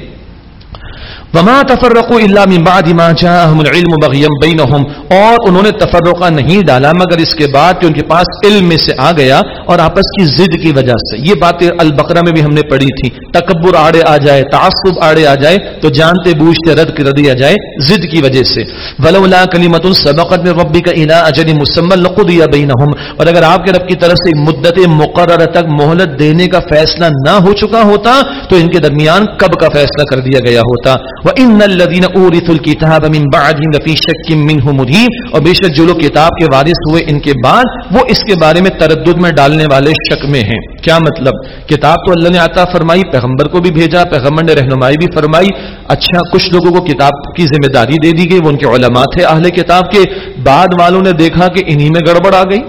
وما تفرقوا الا من بعد ما جاءهم العلم بغيا بينهم اور انہوں نے تفرقہ نہیں ڈالا مگر اس کے بعد کہ ان کے پاس علم میں سے آ گیا اور آپس کی ضد کی وجہ سے۔ یہ باتیں البقرہ میں بھی ہم نے پڑھی تھی۔ تکبر آڑے آ جائے، تعصب آڑے آ جائے، تو جانتے بوجھتے، رد کر دیا جائے ضد کی وجہ سے۔ ولولا کلمۃ سبقت من ربك الى اجل مسمى لقضي بينهم۔ اور اگر آپ کے رب کی طرف سے مدت مقررہ تک مہلت دینے کا فیصلہ نہ ہو چکا ہوتا، تو ان کے درمیان کب کا فیصلہ کر دیا گیا ہوتا۔ وَإِنَّ الَّذِينَ أُورِثُوا الْكِتَابَ مِن بَعْدِهِمْ لَفِي شَكٍّ مِّنْهُ مُرِيبٍ اور بے شک جو لوگ کتاب کے وارث ہوئے ان کے بعد، وہ اس کے بارے میں تردد میں ڈالنے والے شک میں ہیں۔ کیا مطلب؟ کتاب تو اللہ نے عطا فرمائی، پیغمبر کو بھی بھیجا، پیغمبر نے رہنمائی بھی فرمائی۔ اچھا کچھ لوگوں کو کتاب کی ذمہ داری دے دی گئی، وہ ان کے علماء تھے اہل کتاب کے۔ بعد والوں نے دیکھا کہ انہی میں گڑبڑ آ گئی۔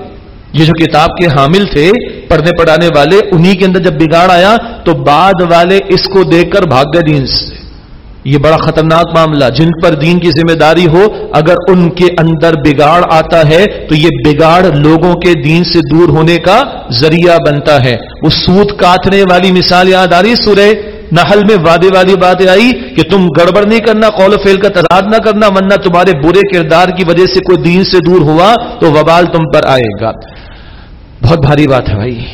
یہ جو کتاب کے حامل تھے، پڑھنے پڑھانے والے، انہی کے اندر جب بگاڑ آیا، تو بعد والے اس کو دیکھ کر بھاگ گئے دین سے۔ یہ بڑا خطرناک معاملہ، جن پر دین کی ذمہ داری ہو، اگر ان کے اندر بگاڑ آتا ہے، تو یہ بگاڑ لوگوں کے دین سے دور ہونے کا ذریعہ بنتا ہے۔ وہ سوت کاٹنے والی مثال یاد آ رہی سورہ نحل میں وعدے والی بات آئی کہ تم گڑبڑ نہیں کرنا، قول و فیل کا تضاد نہ کرنا، ورنہ تمہارے برے کردار کی وجہ سے کوئی دین سے دور ہوا تو وبال تم پر آئے گا۔ بہت بھاری بات ہے بھائی۔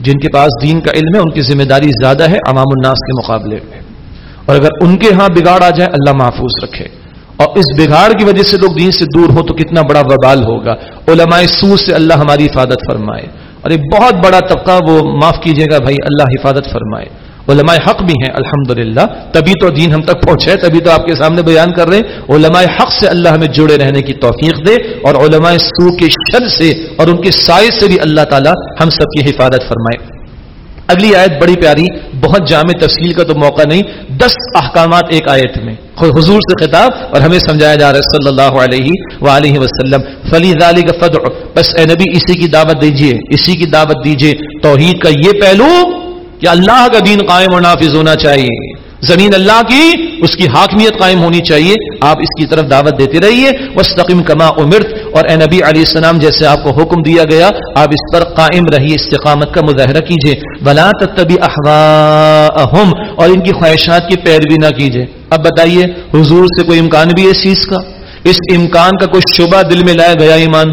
جن کے پاس دین کا علم ہے، ان کی ذمہ داری زیادہ ہے عوام الناس کے مقابلے میں۔ اور اگر ان کے ہاں بگاڑ آ جائے، اللہ محفوظ رکھے۔ اور اس بگاڑ کی وجہ سے لوگ دین سے دور ہو تو کتنا بڑا وبال ہوگا۔ علماء سو سے اللہ ہماری حفاظت فرمائے۔ اور ایک بہت بڑا طبقہ، وہ معاف کیجیے گا بھائی، اللہ حفاظت فرمائے۔ علماء حق بھی ہیں الحمد تبھی تو دین ہم تک پہنچے، تبھی تو آپ کے سامنے بیان کر رہے ہیں۔ علماء حق سے اللہ ہمیں جڑے رہنے کی توفیق دے اور علماء سو کے شر سے اور ان کے سائے سے بھی اللہ تعالی ہم سب کی حفاظت فرمائے۔ اگلی آیت بڑی پیاری، بہت جامع تفصیل کا تو موقع نہیں، دس احکامات ایک آیت میں حضور سے خطاب اور ہمیں سمجھایا جا رہا ہے، صلی اللہ علیہ وآلہ وسلم۔ فلی ذالک فدع۔ بس اے نبی، اسی کی دعوت دیجیے، اسی کی دعوت دیجیے۔ توحید کا یہ پہلو کہ اللہ کا دین قائم و نافذ ہونا چاہیے۔ زمین اللہ کی، اس کی حاکمیت قائم ہونی چاہیے۔ آپ اس کی طرف دعوت دیتے رہیے۔ وسطیم کما امرت اور اے نبی علیہ السلام، جیسے آپ کو حکم دیا گیا، آپ اس پر قائم رہیے استقامت کا مظاہرہ کیجیے بلا تبی احواہم اور ان کی خواہشات کی پیروی نہ کیجیے اب بتائیے، حضور سے کوئی امکان بھی ہے اس چیز کا؟ اس امکان کا کوئی شبہ دل میں لایا گیا ایمان؟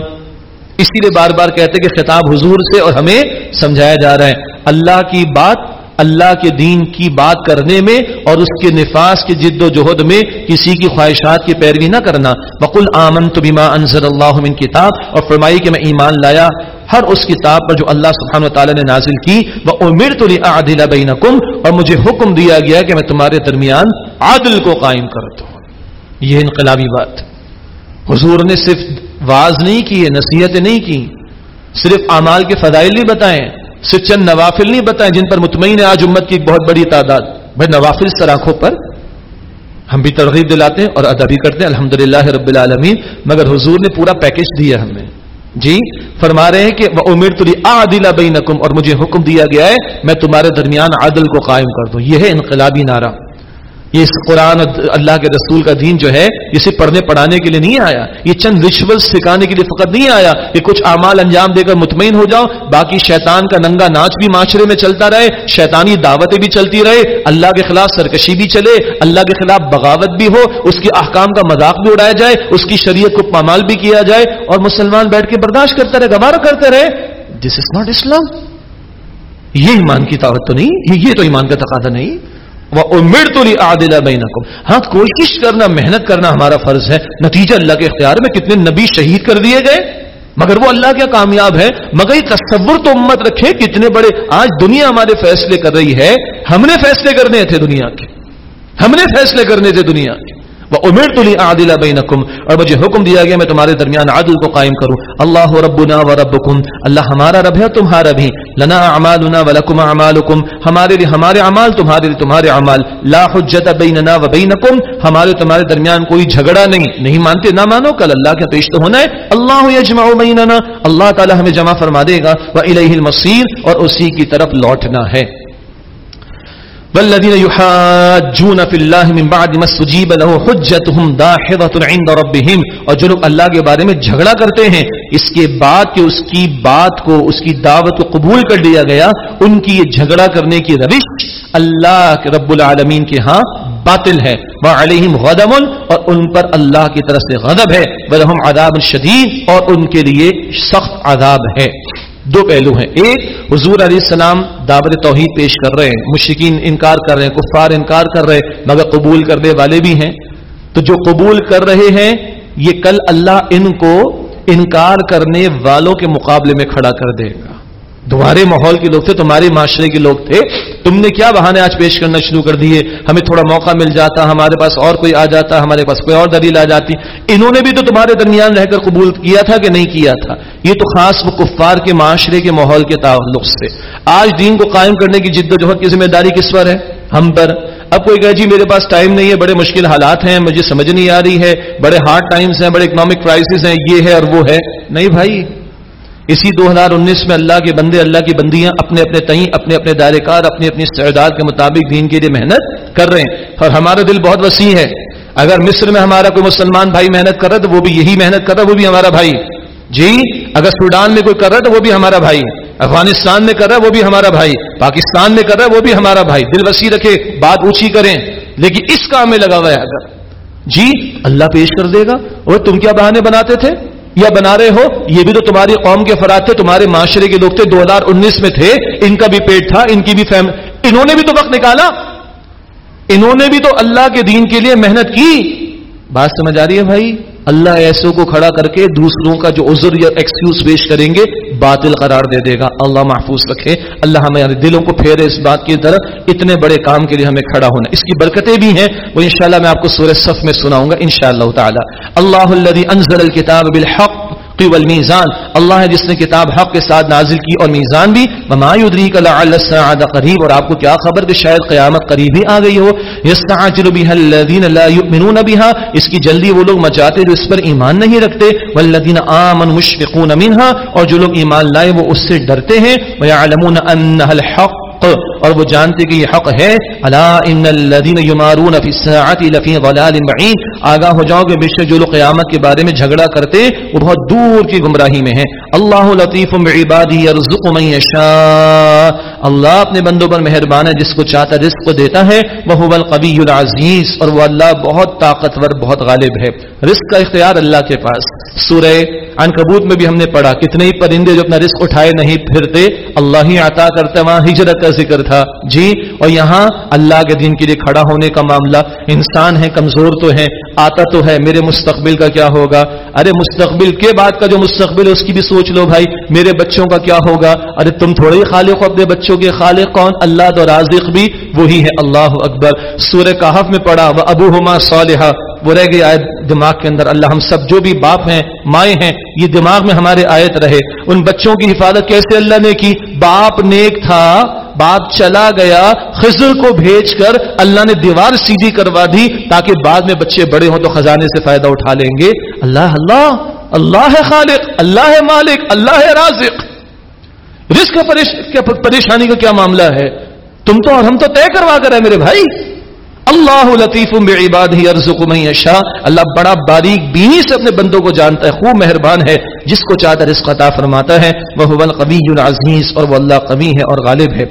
اسی لیے بار بار کہتے کہ خطاب حضور سے اور ہمیں سمجھایا جا رہا ہے۔ اللہ کی بات اللہ کے دین کی بات کرنے میں اور اس کے نفاذ کی جد و جہد میں کسی کی خواہشات کی پیروی نہ کرنا۔ بکل آمن تو بیما انضر اللہ من کتاب اور فرمائی کہ میں ایمان لایا ہر اس کتاب پر جو اللہ سبحانہ و نے نازل کی۔ وہ امیر تو عادل بینکم اور مجھے حکم دیا گیا کہ میں تمہارے درمیان عادل کو قائم کرتا ہوں یہ انقلابی بات۔ حضور نے صرف واز نہیں کی نصیحت نہیں کی، صرف اعمال کے فضائل نہیں بتائیں۔ صرف چند نوافل نہیں بتائیں جن پر مطمئن ہے آج امت کی ایک بہت بڑی تعداد۔ بھائی، نوافل سر آنکھوں پر ہم بھی ترغیب دلاتے ہیں اور ادا بھی کرتے ہیں الحمد رب العالمین۔ مگر حضور نے پورا پیکج دیا ہمیں۔ جی فرما رہے ہیں کہ امیر تری عادل بینکم اور مجھے حکم دیا گیا ہے، میں تمہارے درمیان عادل کو قائم کر دوں۔ یہ ہے انقلابی نعرہ۔ یہ اس قرآن اللہ کے رسول کا دین جو ہے اسے پڑھنے پڑھانے کے لیے نہیں آیا۔ یہ چند ریچول سکھانے کے لیے فقط نہیں آیا۔ کہ کچھ اعمال انجام دے کر مطمئن ہو جاؤ۔ باقی شیطان کا ننگا ناچ بھی معاشرے میں چلتا رہے۔ شیطانی دعوتیں بھی چلتی رہے۔ اللہ کے خلاف سرکشی بھی چلے۔ اللہ کے خلاف بغاوت بھی ہو۔ اس کے احکام کا مذاق بھی اڑایا جائے۔ اس کی شریعت کو پامال بھی کیا جائے۔ اور مسلمان بیٹھ کے برداشت کرتے رہے گوارا کرتے رہے۔ دس از ناٹ اسلام یہ ایمان کی طاقت تو نہیں یہ تو ایمان کا تقاضا نہیں۔ وہ امیر تو عادلہ بین ہاں کوشش کرنا، محنت کرنا ہمارا فرض ہے۔ نتیجہ اللہ کے اختیار میں کتنے نبی شہید کر دیے گئے۔ مگر وہ اللہ کیا کامیاب ہے؟ مگر یہ تصور تو امت رکھے کتنے بڑے۔ آج دنیا ہمارے فیصلے کر رہی ہے۔ ہم نے فیصلے کرنے تھے دنیا کے۔ ہم نے فیصلے کرنے تھے دنیا کے۔ وہ امیر تلی عادل بینکم اور مجھے حکم دیا گیا، میں تمہارے درمیان عادل کو قائم کروں۔ اللہ ربنا و ربکم اللہ ہمارا رب ہے، تمہارا بھی۔ لنا اعمالنا ولکم اعمالکم۔ ہمارے لیے ہمارے اعمال، تمہارے لیے تمہارے اعمال۔ لا حجت بیننا و بینکم۔ ہمارے تمہارے درمیان کوئی جھگڑا نہیں۔ نہیں مانتے، نہ مانو۔ کل اللہ کے پیش تو ہونا ہے۔ اللہ یجمع بیننا۔ اللہ تعالی ہمیں جمع فرما دے گا۔ و الیہ المصیر اور اسی کی طرف لوٹنا ہے۔ والذين يحاجون في الله من بعد ما استجيب له حجتهم داحضه عند ربهم. اور جو لوگ اللہ کے بارے میں جھگڑا کرتے ہیں، اس کے بعد کہ اس کی بات کو، اس کی دعوت کو قبول کر لیا گیا، ان کی یہ جھگڑا کرنے کی روش اللہ کے رب العالمین کے ہاں باطل ہے۔ وہ علیہم غدم اور ان پر اللہ کی طرف سے غضب ہے۔ ولہم عذاب شدید اور ان کے لیے سخت عذاب ہے۔ دو پہلو ہیں۔ ایک، حضور علیہ السلام دعوت توحید پیش کر رہے ہیں۔ مشکین انکار کر رہے ہیں، کفار انکار کر رہے ہیں، مگر قبول کرنے والے بھی ہیں۔ تو جو قبول کر رہے ہیں، یہ کل اللہ ان کو انکار کرنے والوں کے مقابلے میں کھڑا کر دے گا۔ تمہارے ماحول کے لوگ تھے، تمہارے معاشرے کے لوگ تھے۔ تم نے کیا بہانے آج پیش کرنا شروع کر دیے؟ ہمیں تھوڑا موقع مل جاتا، ہمارے پاس اور کوئی آ جاتا، ہمارے پاس کوئی اور دلیل آ جاتی۔ انہوں نے بھی تو تمہارے درمیان رہ کر قبول کیا تھا کہ نہیں کیا تھا؟ یہ تو خاص وہ کفار کے معاشرے کے ماحول کے تعلق سے۔ آج دین کو قائم کرنے کی جد و جہد کی ذمہ داری کس پر ہے؟ ہم پر۔ اب کوئی کہے جی میرے پاس ٹائم نہیں ہے، بڑے مشکل حالات ہیں، مجھے سمجھ نہیں آ رہی ہے، بڑے ہارڈ ٹائمز ہیں، بڑے اکنامک کرائسس ہیں، یہ ہے اور وہ ہے۔ نہیں بھائی اسی دو ہزار انیس میں اللہ کے بندے، اللہ کی بندیاں اپنے اپنے تئیں، اپنے اپنے دائرے کار، اپنی اپنی استعداد کے مطابق دین کے لیے محنت کر رہے ہیں۔ اور ہمارا دل بہت وسیع ہے۔ اگر مصر میں ہمارا کوئی مسلمان بھائی محنت کر رہا تو وہ بھی یہی محنت کر رہا وہ بھی ہمارا بھائی۔ جی اگر سوڈان میں کوئی کر رہا ہے، تو وہ بھی ہمارا بھائی۔ افغانستان میں کر رہا ہے، وہ بھی ہمارا بھائی۔ پاکستان میں کر رہا ہے، وہ بھی ہمارا بھائی۔ دل وسیع رکھے، بات اونچی کریں۔ لیکن اس کام میں لگا ہوا ہے اگر۔ جی اللہ پیش کر دے گا۔ اور تم کیا بہانے بناتے تھے؟ یا بنا رہے ہو، یہ بھی تو تمہاری قوم کے فرات تھے، تمہارے معاشرے کے لوگ تھے، دو ہزار انیس میں تھے، ان کا بھی پیٹ تھا، ان کی بھی فیم، انہوں نے بھی تو وقت نکالا۔ انہوں نے بھی تو اللہ کے دین کے لیے محنت کی۔ بات سمجھ آ رہی ہے بھائی؟ اللہ ایسوں کو کھڑا کر کے دوسروں کا جو عذر یا ایکسکیوز پیش کریں گے، باطل قرار دے دے گا۔ اللہ محفوظ رکھے۔ اللہ ہمیں یعنی دلوں کو پھیرے اس بات کی طرف اتنے بڑے کام کے لیے ہمیں کھڑا ہونا۔ اس کی برکتیں بھی ہیں، وہ انشاءاللہ میں آپ کو سورہ صف میں سناؤں گا انشاءاللہ تعالی۔ اللہ الذي انزل الكتاب بالحق والمیزان۔ اللہ ہے جس نے کتاب حق کے ساتھ نازل کی اور میزان بھی، وما يدريك لعل الساعه قریب، اور آپ کو کیا خبر کہ شاید قیامت قریب ہی آ گئی ہو۔ يستعجل بها الذين لا يؤمنون بها۔ اس کی جلدی وہ لوگ مچاتے جو اس پر ایمان نہیں رکھتے۔ والذین آمنوا مشفقون منها۔ اور جو لوگ ایمان لائے وہ اس سے ڈرتے ہیں۔ ويعلمون انها الحق۔ اور وہ جانتے کہ یہ حق ہے۔ الا ان الذين يمارون في الساعه لفي ضلال بعيد۔ آگاہ ہو جاؤ کہ بے شک جو لوگ قیامت کے بارے میں جھگڑا کرتے، وہ بہت دور کی گمراہی میں ہیں۔ اللہ لطیف بعباده يرزق من يشاء اللہ اپنے بندوں پر مہربان ہے، جس کو چاہتا رزق کو دیتا ہے۔ وہ هو القوی العزیز، اور وہ اللہ بہت طاقتور، بہت غالب ہے۔ رزق کا اختیار اللہ کے پاس۔ سورہ عنکبوت میں بھی ہم نے پڑھا، کتنے ہی پرندے جو اپنا رزق اٹھائے نہیں پھرتے، اللہ ہی عطا کرتے وہاں ہجرت کا ذکر تھا۔ جی اور یہاں اللہ کے دین کے لیے کھڑا ہونے کا معاملہ۔ انسان ہے کمزور تو ہے آتا تو ہے، میرے مستقبل کا کیا ہوگا؟ ارے مستقبل کے بعد کا جو مستقبل ہے، اس کی بھی سوچ لو بھائی، میرے بچوں کا کیا ہوگا؟ ارے تم تھوڑے ہی خالق ہو، اپنے بچوں کے خالق کون؟ اللہ تو رازق بھی وہی ہے، اللہ اکبر۔ سورہ کہف میں پڑھا وہ ابو ہما صالحہ وہ رہ گئی آیت دماغ کے اندر۔ اللہ، ہم سب جو بھی باپ ہیں، مائیں ہیں، یہ دماغ میں ہمارے آیت رہے۔ ان بچوں کی حفاظت کیسے اللہ نے کی؟ باپ نیک تھا، باپ چلا گیا خزر کو بھیج کر اللہ نے دیوار سیدھی کروا دی تاکہ بعد میں بچے بڑے ہوں تو خزانے سے فائدہ اٹھا لیں گے۔ اللہ اللہ اللہ ہے خالق، اللہ ہے مالک، اللہ ہے رازق۔ رزق پریشانی کا کیا معاملہ ہے؟ تم تو اور ہم تو طے کروا کر ہے میرے بھائی۔ اللہ لطیف بعباد ہی ارزق من یشاء۔ اللہ بڑا باریک بینی سے اپنے بندوں کو جانتا ہے، خوب مہربان ہے، جس کو چاہتا رزق عطا فرماتا ہے۔ وہ القوی العزیز اور وہ اللہ قوی ہے اور غالب ہے۔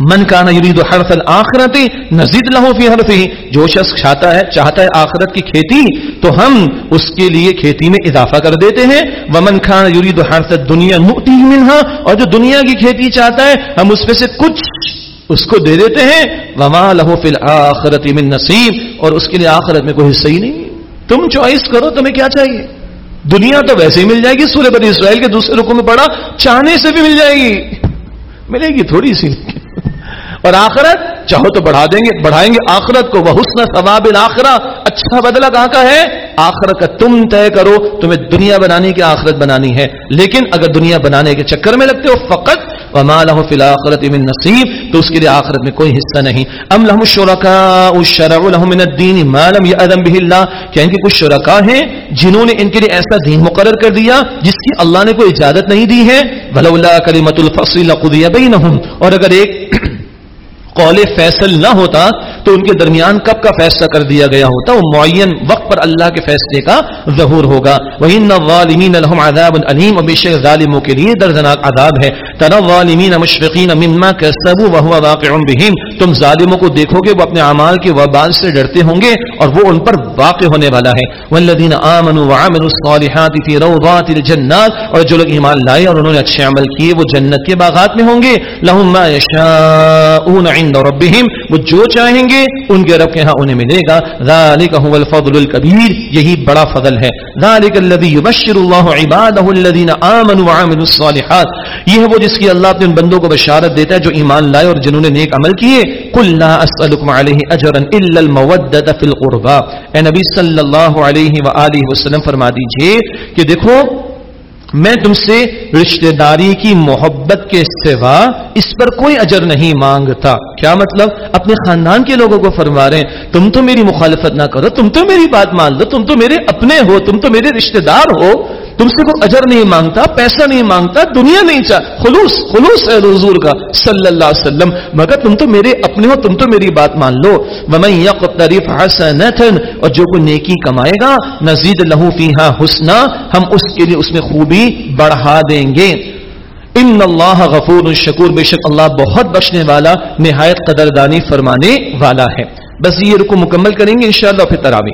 من کانا یرید حرف الاخرت نزید له فی حرفه جو شخص چاہتا ہے چاہتا ہے آخرت کی کھیتی، تو ہم اس کے لیے کھیتی میں اضافہ کر دیتے ہیں۔ ومن کانا یرید حرف الدنیا نؤتی منها اور جو دنیا کی کھیتی چاہتا ہے، ہم اس میں سے کچھ اس کو دے دیتے ہیں۔ وما له فی الاخرت من نصیب، اور اس کے لیے آخرت میں کوئی حصہ ہی نہیں۔ تم چوائس کرو، تمہیں کیا چاہیے؟ دنیا تو ویسے ہی مل جائے گی۔ سورہ بنی اسرائیل کے دوسرے رکو میں پڑا چاہنے سے بھی مل جائے گی۔ ملے گی تھوڑی سی۔ اور آخرت، چاہو تو بڑھا دیں گے، بڑھائیں گے۔ آخرت کو وہ حسن ثواب آخرا اچھا بدلا کہاں کا ہے؟ آخرت کا تم طے کرو، تمہیں دنیا بنانی کی آخرت بنانی ہے۔ لیکن اگر دنیا بنانے کے چکر میں لگتے ہو، فقط وما له في الاخره من نصيب تو اس کے لیے آخرت میں کوئی حصہ نہیں۔ ام لهم الشركاء الشرع لهم من الدين ما لم ياذن به الله کہ ان کے کچھ شرکا ہیں جنہوں نے ان کے لیے ایسا دین مقرر کر دیا جس کی اللہ نے کوئی اجازت نہیں دی ہے۔ ولولا كلمه الفصل لقضي بينهم اور اگر ایک قول فیصل نہ ہوتا تو ان کے درمیان کب کا فیصلہ کر دیا گیا ہوتا؟ وہ معین وقت پر اللہ کے فیصلے کا ظہور ہوگا۔ وہی نوالمین الحم عذاب علیم و بشک ظالموں کے لیے دردناک عذاب ہے۔ تنوالمین مشفقین مما کسبوا وهو واقع بهم۔ تم ظالموں کو دیکھو گے، وہ اپنے اعمال کے وبال سے ڈرتے ہوں گے اور وہ ان پر واقع ہونے والا ہے۔ والذین آمنوا وعملوا الصالحات فی روضات الجنات اور جو لوگ ایمان لائے اور انہوں نے اچھے عمل کیے، وہ جنت کے باغات میں ہوں گے۔ لهم ما یشاءون عند ربهم، وہ جو چاہیں گے ان کے رب کے ہاں انہیں ملے گا۔ ذالک هو الفضل الكبیر، یہی بڑا فضل ہے۔ ذالک الذی یبشر اللہ عباده الذین آمنوا وعملوا الصالحات۔ یہ ہے وہ جس کی اللہ اپنے ان بندوں کو بشارت دیتا ہے جو ایمان لائے اور جنہوں نے نیک عمل کیے۔ قل لا اسالکم علیہ اجرا الا المودۃ فی القربى اے نبی صلی اللہ علیہ وآلہ وسلم، فرما دیجیے کہ دیکھو میں تم سے رشتہ داری کی محبت کے سوا اس پر کوئی اجر نہیں مانگتا۔ کیا مطلب؟ اپنے خاندان کے لوگوں کو فرما رہے ہیں، تم تو میری مخالفت نہ کرو، تم تو میری بات مان لو، تم تو میرے اپنے ہو، تم تو میرے رشتہ دار ہو۔ تم سے کوئی اجر نہیں مانگتا، پیسہ نہیں مانگتا، دنیا نہیں چاہ۔ خلوص خلوص ہے حضور کا، صلی اللہ علیہ وسلم۔ مگر تم تو میرے اپنے ہو، تم تو میری بات مان لو۔ ومن یقترف حسنتا اور جو کوئی نیکی کمائے گا نزید لہو فیہا حسنا۔ ہم اس کے لیے اس میں خوبی بڑھا دیں گے۔ ان اللہ غفور شکور بے شک اللہ بہت بخشنے والا، نہایت قدردانی فرمانے والا ہے۔ بس یہ رکو مکمل کریں گے انشاءاللہ پھر تراوی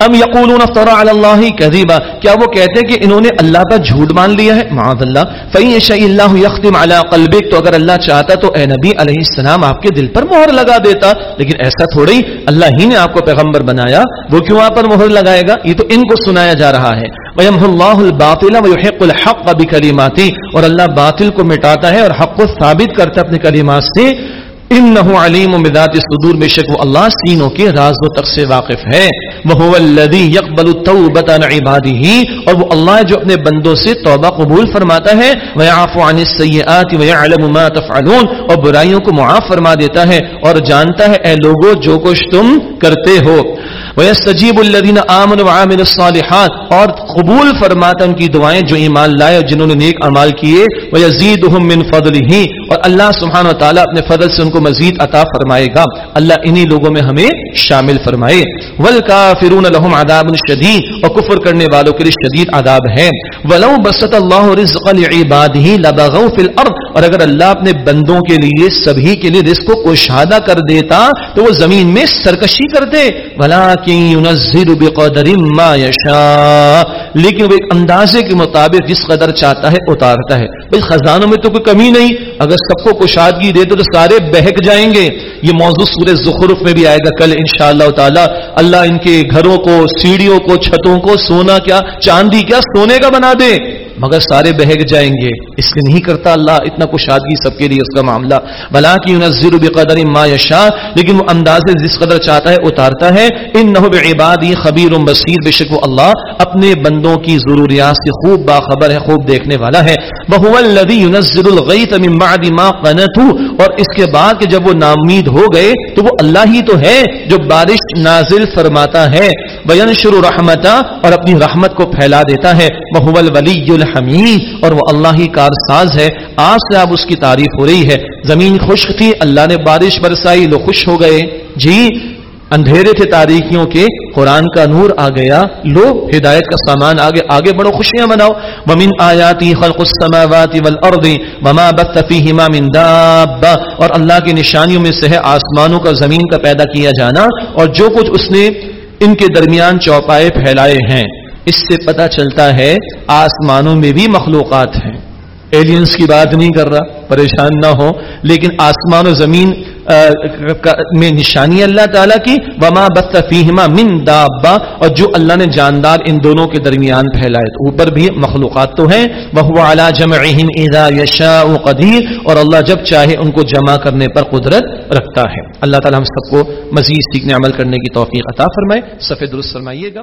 ام یقولون افترا علی اللہ کذبا کیا وہ کہتے ہیں کہ انہوں نے اللہ کا جھوٹ مان لیا ہے؟ معاذ اللہ۔ فین شاء اللہ یختم علی قلبک، تو اگر اللہ چاہتا تو اے نبی علیہ السلام آپ کے دل پر مہر لگا دیتا۔ لیکن ایسا تھوڑی، اللہ ہی نے آپ کو پیغمبر بنایا، وہ کیوں آپ پر مہر لگائے گا؟ یہ تو ان کو سنایا جا رہا ہے۔ وَيَمْحُ اللَّهُ الْبَاطِلَ وَيُحِقُّ الْحَقَّ بِكَلِمَاتِهِ۔ اور اللہ باطل کو مٹاتا ہے اور حق کو ثابت کرتا ہے اپنے کلمات سے۔ انه علیم بذات الصدور، بے شک وہ اللہ سینوں کے راز و تق سے واقف ہے۔ وہ الذی یقبل التوبۃ عن عباده اور وہ اللہ جو اپنے بندوں سے توبہ قبول فرماتا ہے۔ ويعفو عن السیئات ويعلم ما تفعلون، اور برائیوں کو معاف فرما دیتا ہے، اور جانتا ہے، اے لوگو، جو کچھ تم کرتے ہو۔ ويستجيب الذين امنوا وعملوا الصالحات، اور قبول فرماتا ان کی دعائیں، جو ایمان لائے اور جنہوں نے نیک اعمال کیے۔ ويزيدهم من فضله اور اللہ سبحانہ و تعالی اپنے فضل سے ان کو مزید عطا فرمائے گا۔ اللہ انہی لوگوں میں ہمیں شامل فرمائے۔ والکافرون لهم عذاب شدید اور کفر کرنے والوں کے لیے شدید عذاب ہے۔ ولو بسط اللہ رزق لعباده لبغوا الارض اور اگر اللہ اپنے بندوں کے لیے، سبھی کے لیے رزق کو کشادہ کر دیتا، تو وہ زمین میں سرکشی کرتے ولکن بقدر ما يشاء۔ لیکن وہ ایک اندازے کے مطابق جس قدر چاہتا ہے، اتارتا ہے۔ بھئی خزانوں میں تو کوئی کمی نہیں۔ اگر سب کو کشادگی دے تو سارے بہک جائیں گے۔ یہ موضوع سورہ زخرف میں بھی آئے گا کل انشاءاللہ تعالی۔ اللہ ان کے گھروں کو، سیڑھیوں کو، چھتوں کو سونا کیا، چاندی کیا، سونے کا بنا دے۔ مگر سارے بہگ جائیں گے۔ اس لیے نہیں کرتا اللہ اتنا کشادگی سب کے لیے اس کا معاملہ۔ بلا کی نظر بقدر ما یشا لیکن وہ انداز جس قدر چاہتا ہے اتارتا ہے۔ ان نہ عبادی خبیر و بصیر، بے شک وہ اللہ اپنے بندوں کی ضروریات سے خوب باخبر ہے، خوب دیکھنے والا ہے۔ بہو الذی ينزل الغیث من بعد ما قنطوا اور اس کے بعد کہ جب وہ نامید ہو گئے، تو وہ اللہ ہی تو ہے جو بارش نازل فرماتا ہے۔ وینشر رحمتا اور اپنی رحمت کو پھیلا دیتا ہے۔ وہ الولی الحمید اور وہ اللہ ہی کارساز ہے۔ آج سے اب اس کی تعریف ہو رہی ہے۔ زمین خشک تھی، اللہ نے بارش برسائی، لوگ خوش ہو گئے۔ جی اندھیرے تھے تاریخیوں کے۔ قرآن کا نور آ گیا۔ لو ہدایت کا سامان آگے آگے بڑھو، خوشیاں مناؤ۔ ومن آیاتی خلق السماوات والارض وما بث فیہما من دابہ اور اللہ کی نشانیوں میں سے ہے آسمانوں کا، زمین کا پیدا کیا جانا۔ اور جو کچھ اس نے ان کے درمیان چوپائے پھیلائے ہیں۔ اس سے پتہ چلتا ہے آسمانوں میں بھی مخلوقات ہیں۔ ایلینز کی بات نہیں کر رہا، پریشان نہ ہو، لیکن آسمان و زمین میں نشانی اللہ تعالیٰ کی، وما بطفیما من دابا اور جو اللہ نے جاندار ان دونوں کے درمیان پھیلائے۔ تو اوپر بھی مخلوقات تو ہیں۔ وہ اعلیٰ جمع یشا قدیر اور اللہ جب چاہے ان کو جمع کرنے پر قدرت رکھتا ہے۔ اللہ تعالیٰ ہم سب کو مزید سیکھنے عمل کرنے کی توفیق عطا فرمائے۔ سفید درست فرمائیے گا۔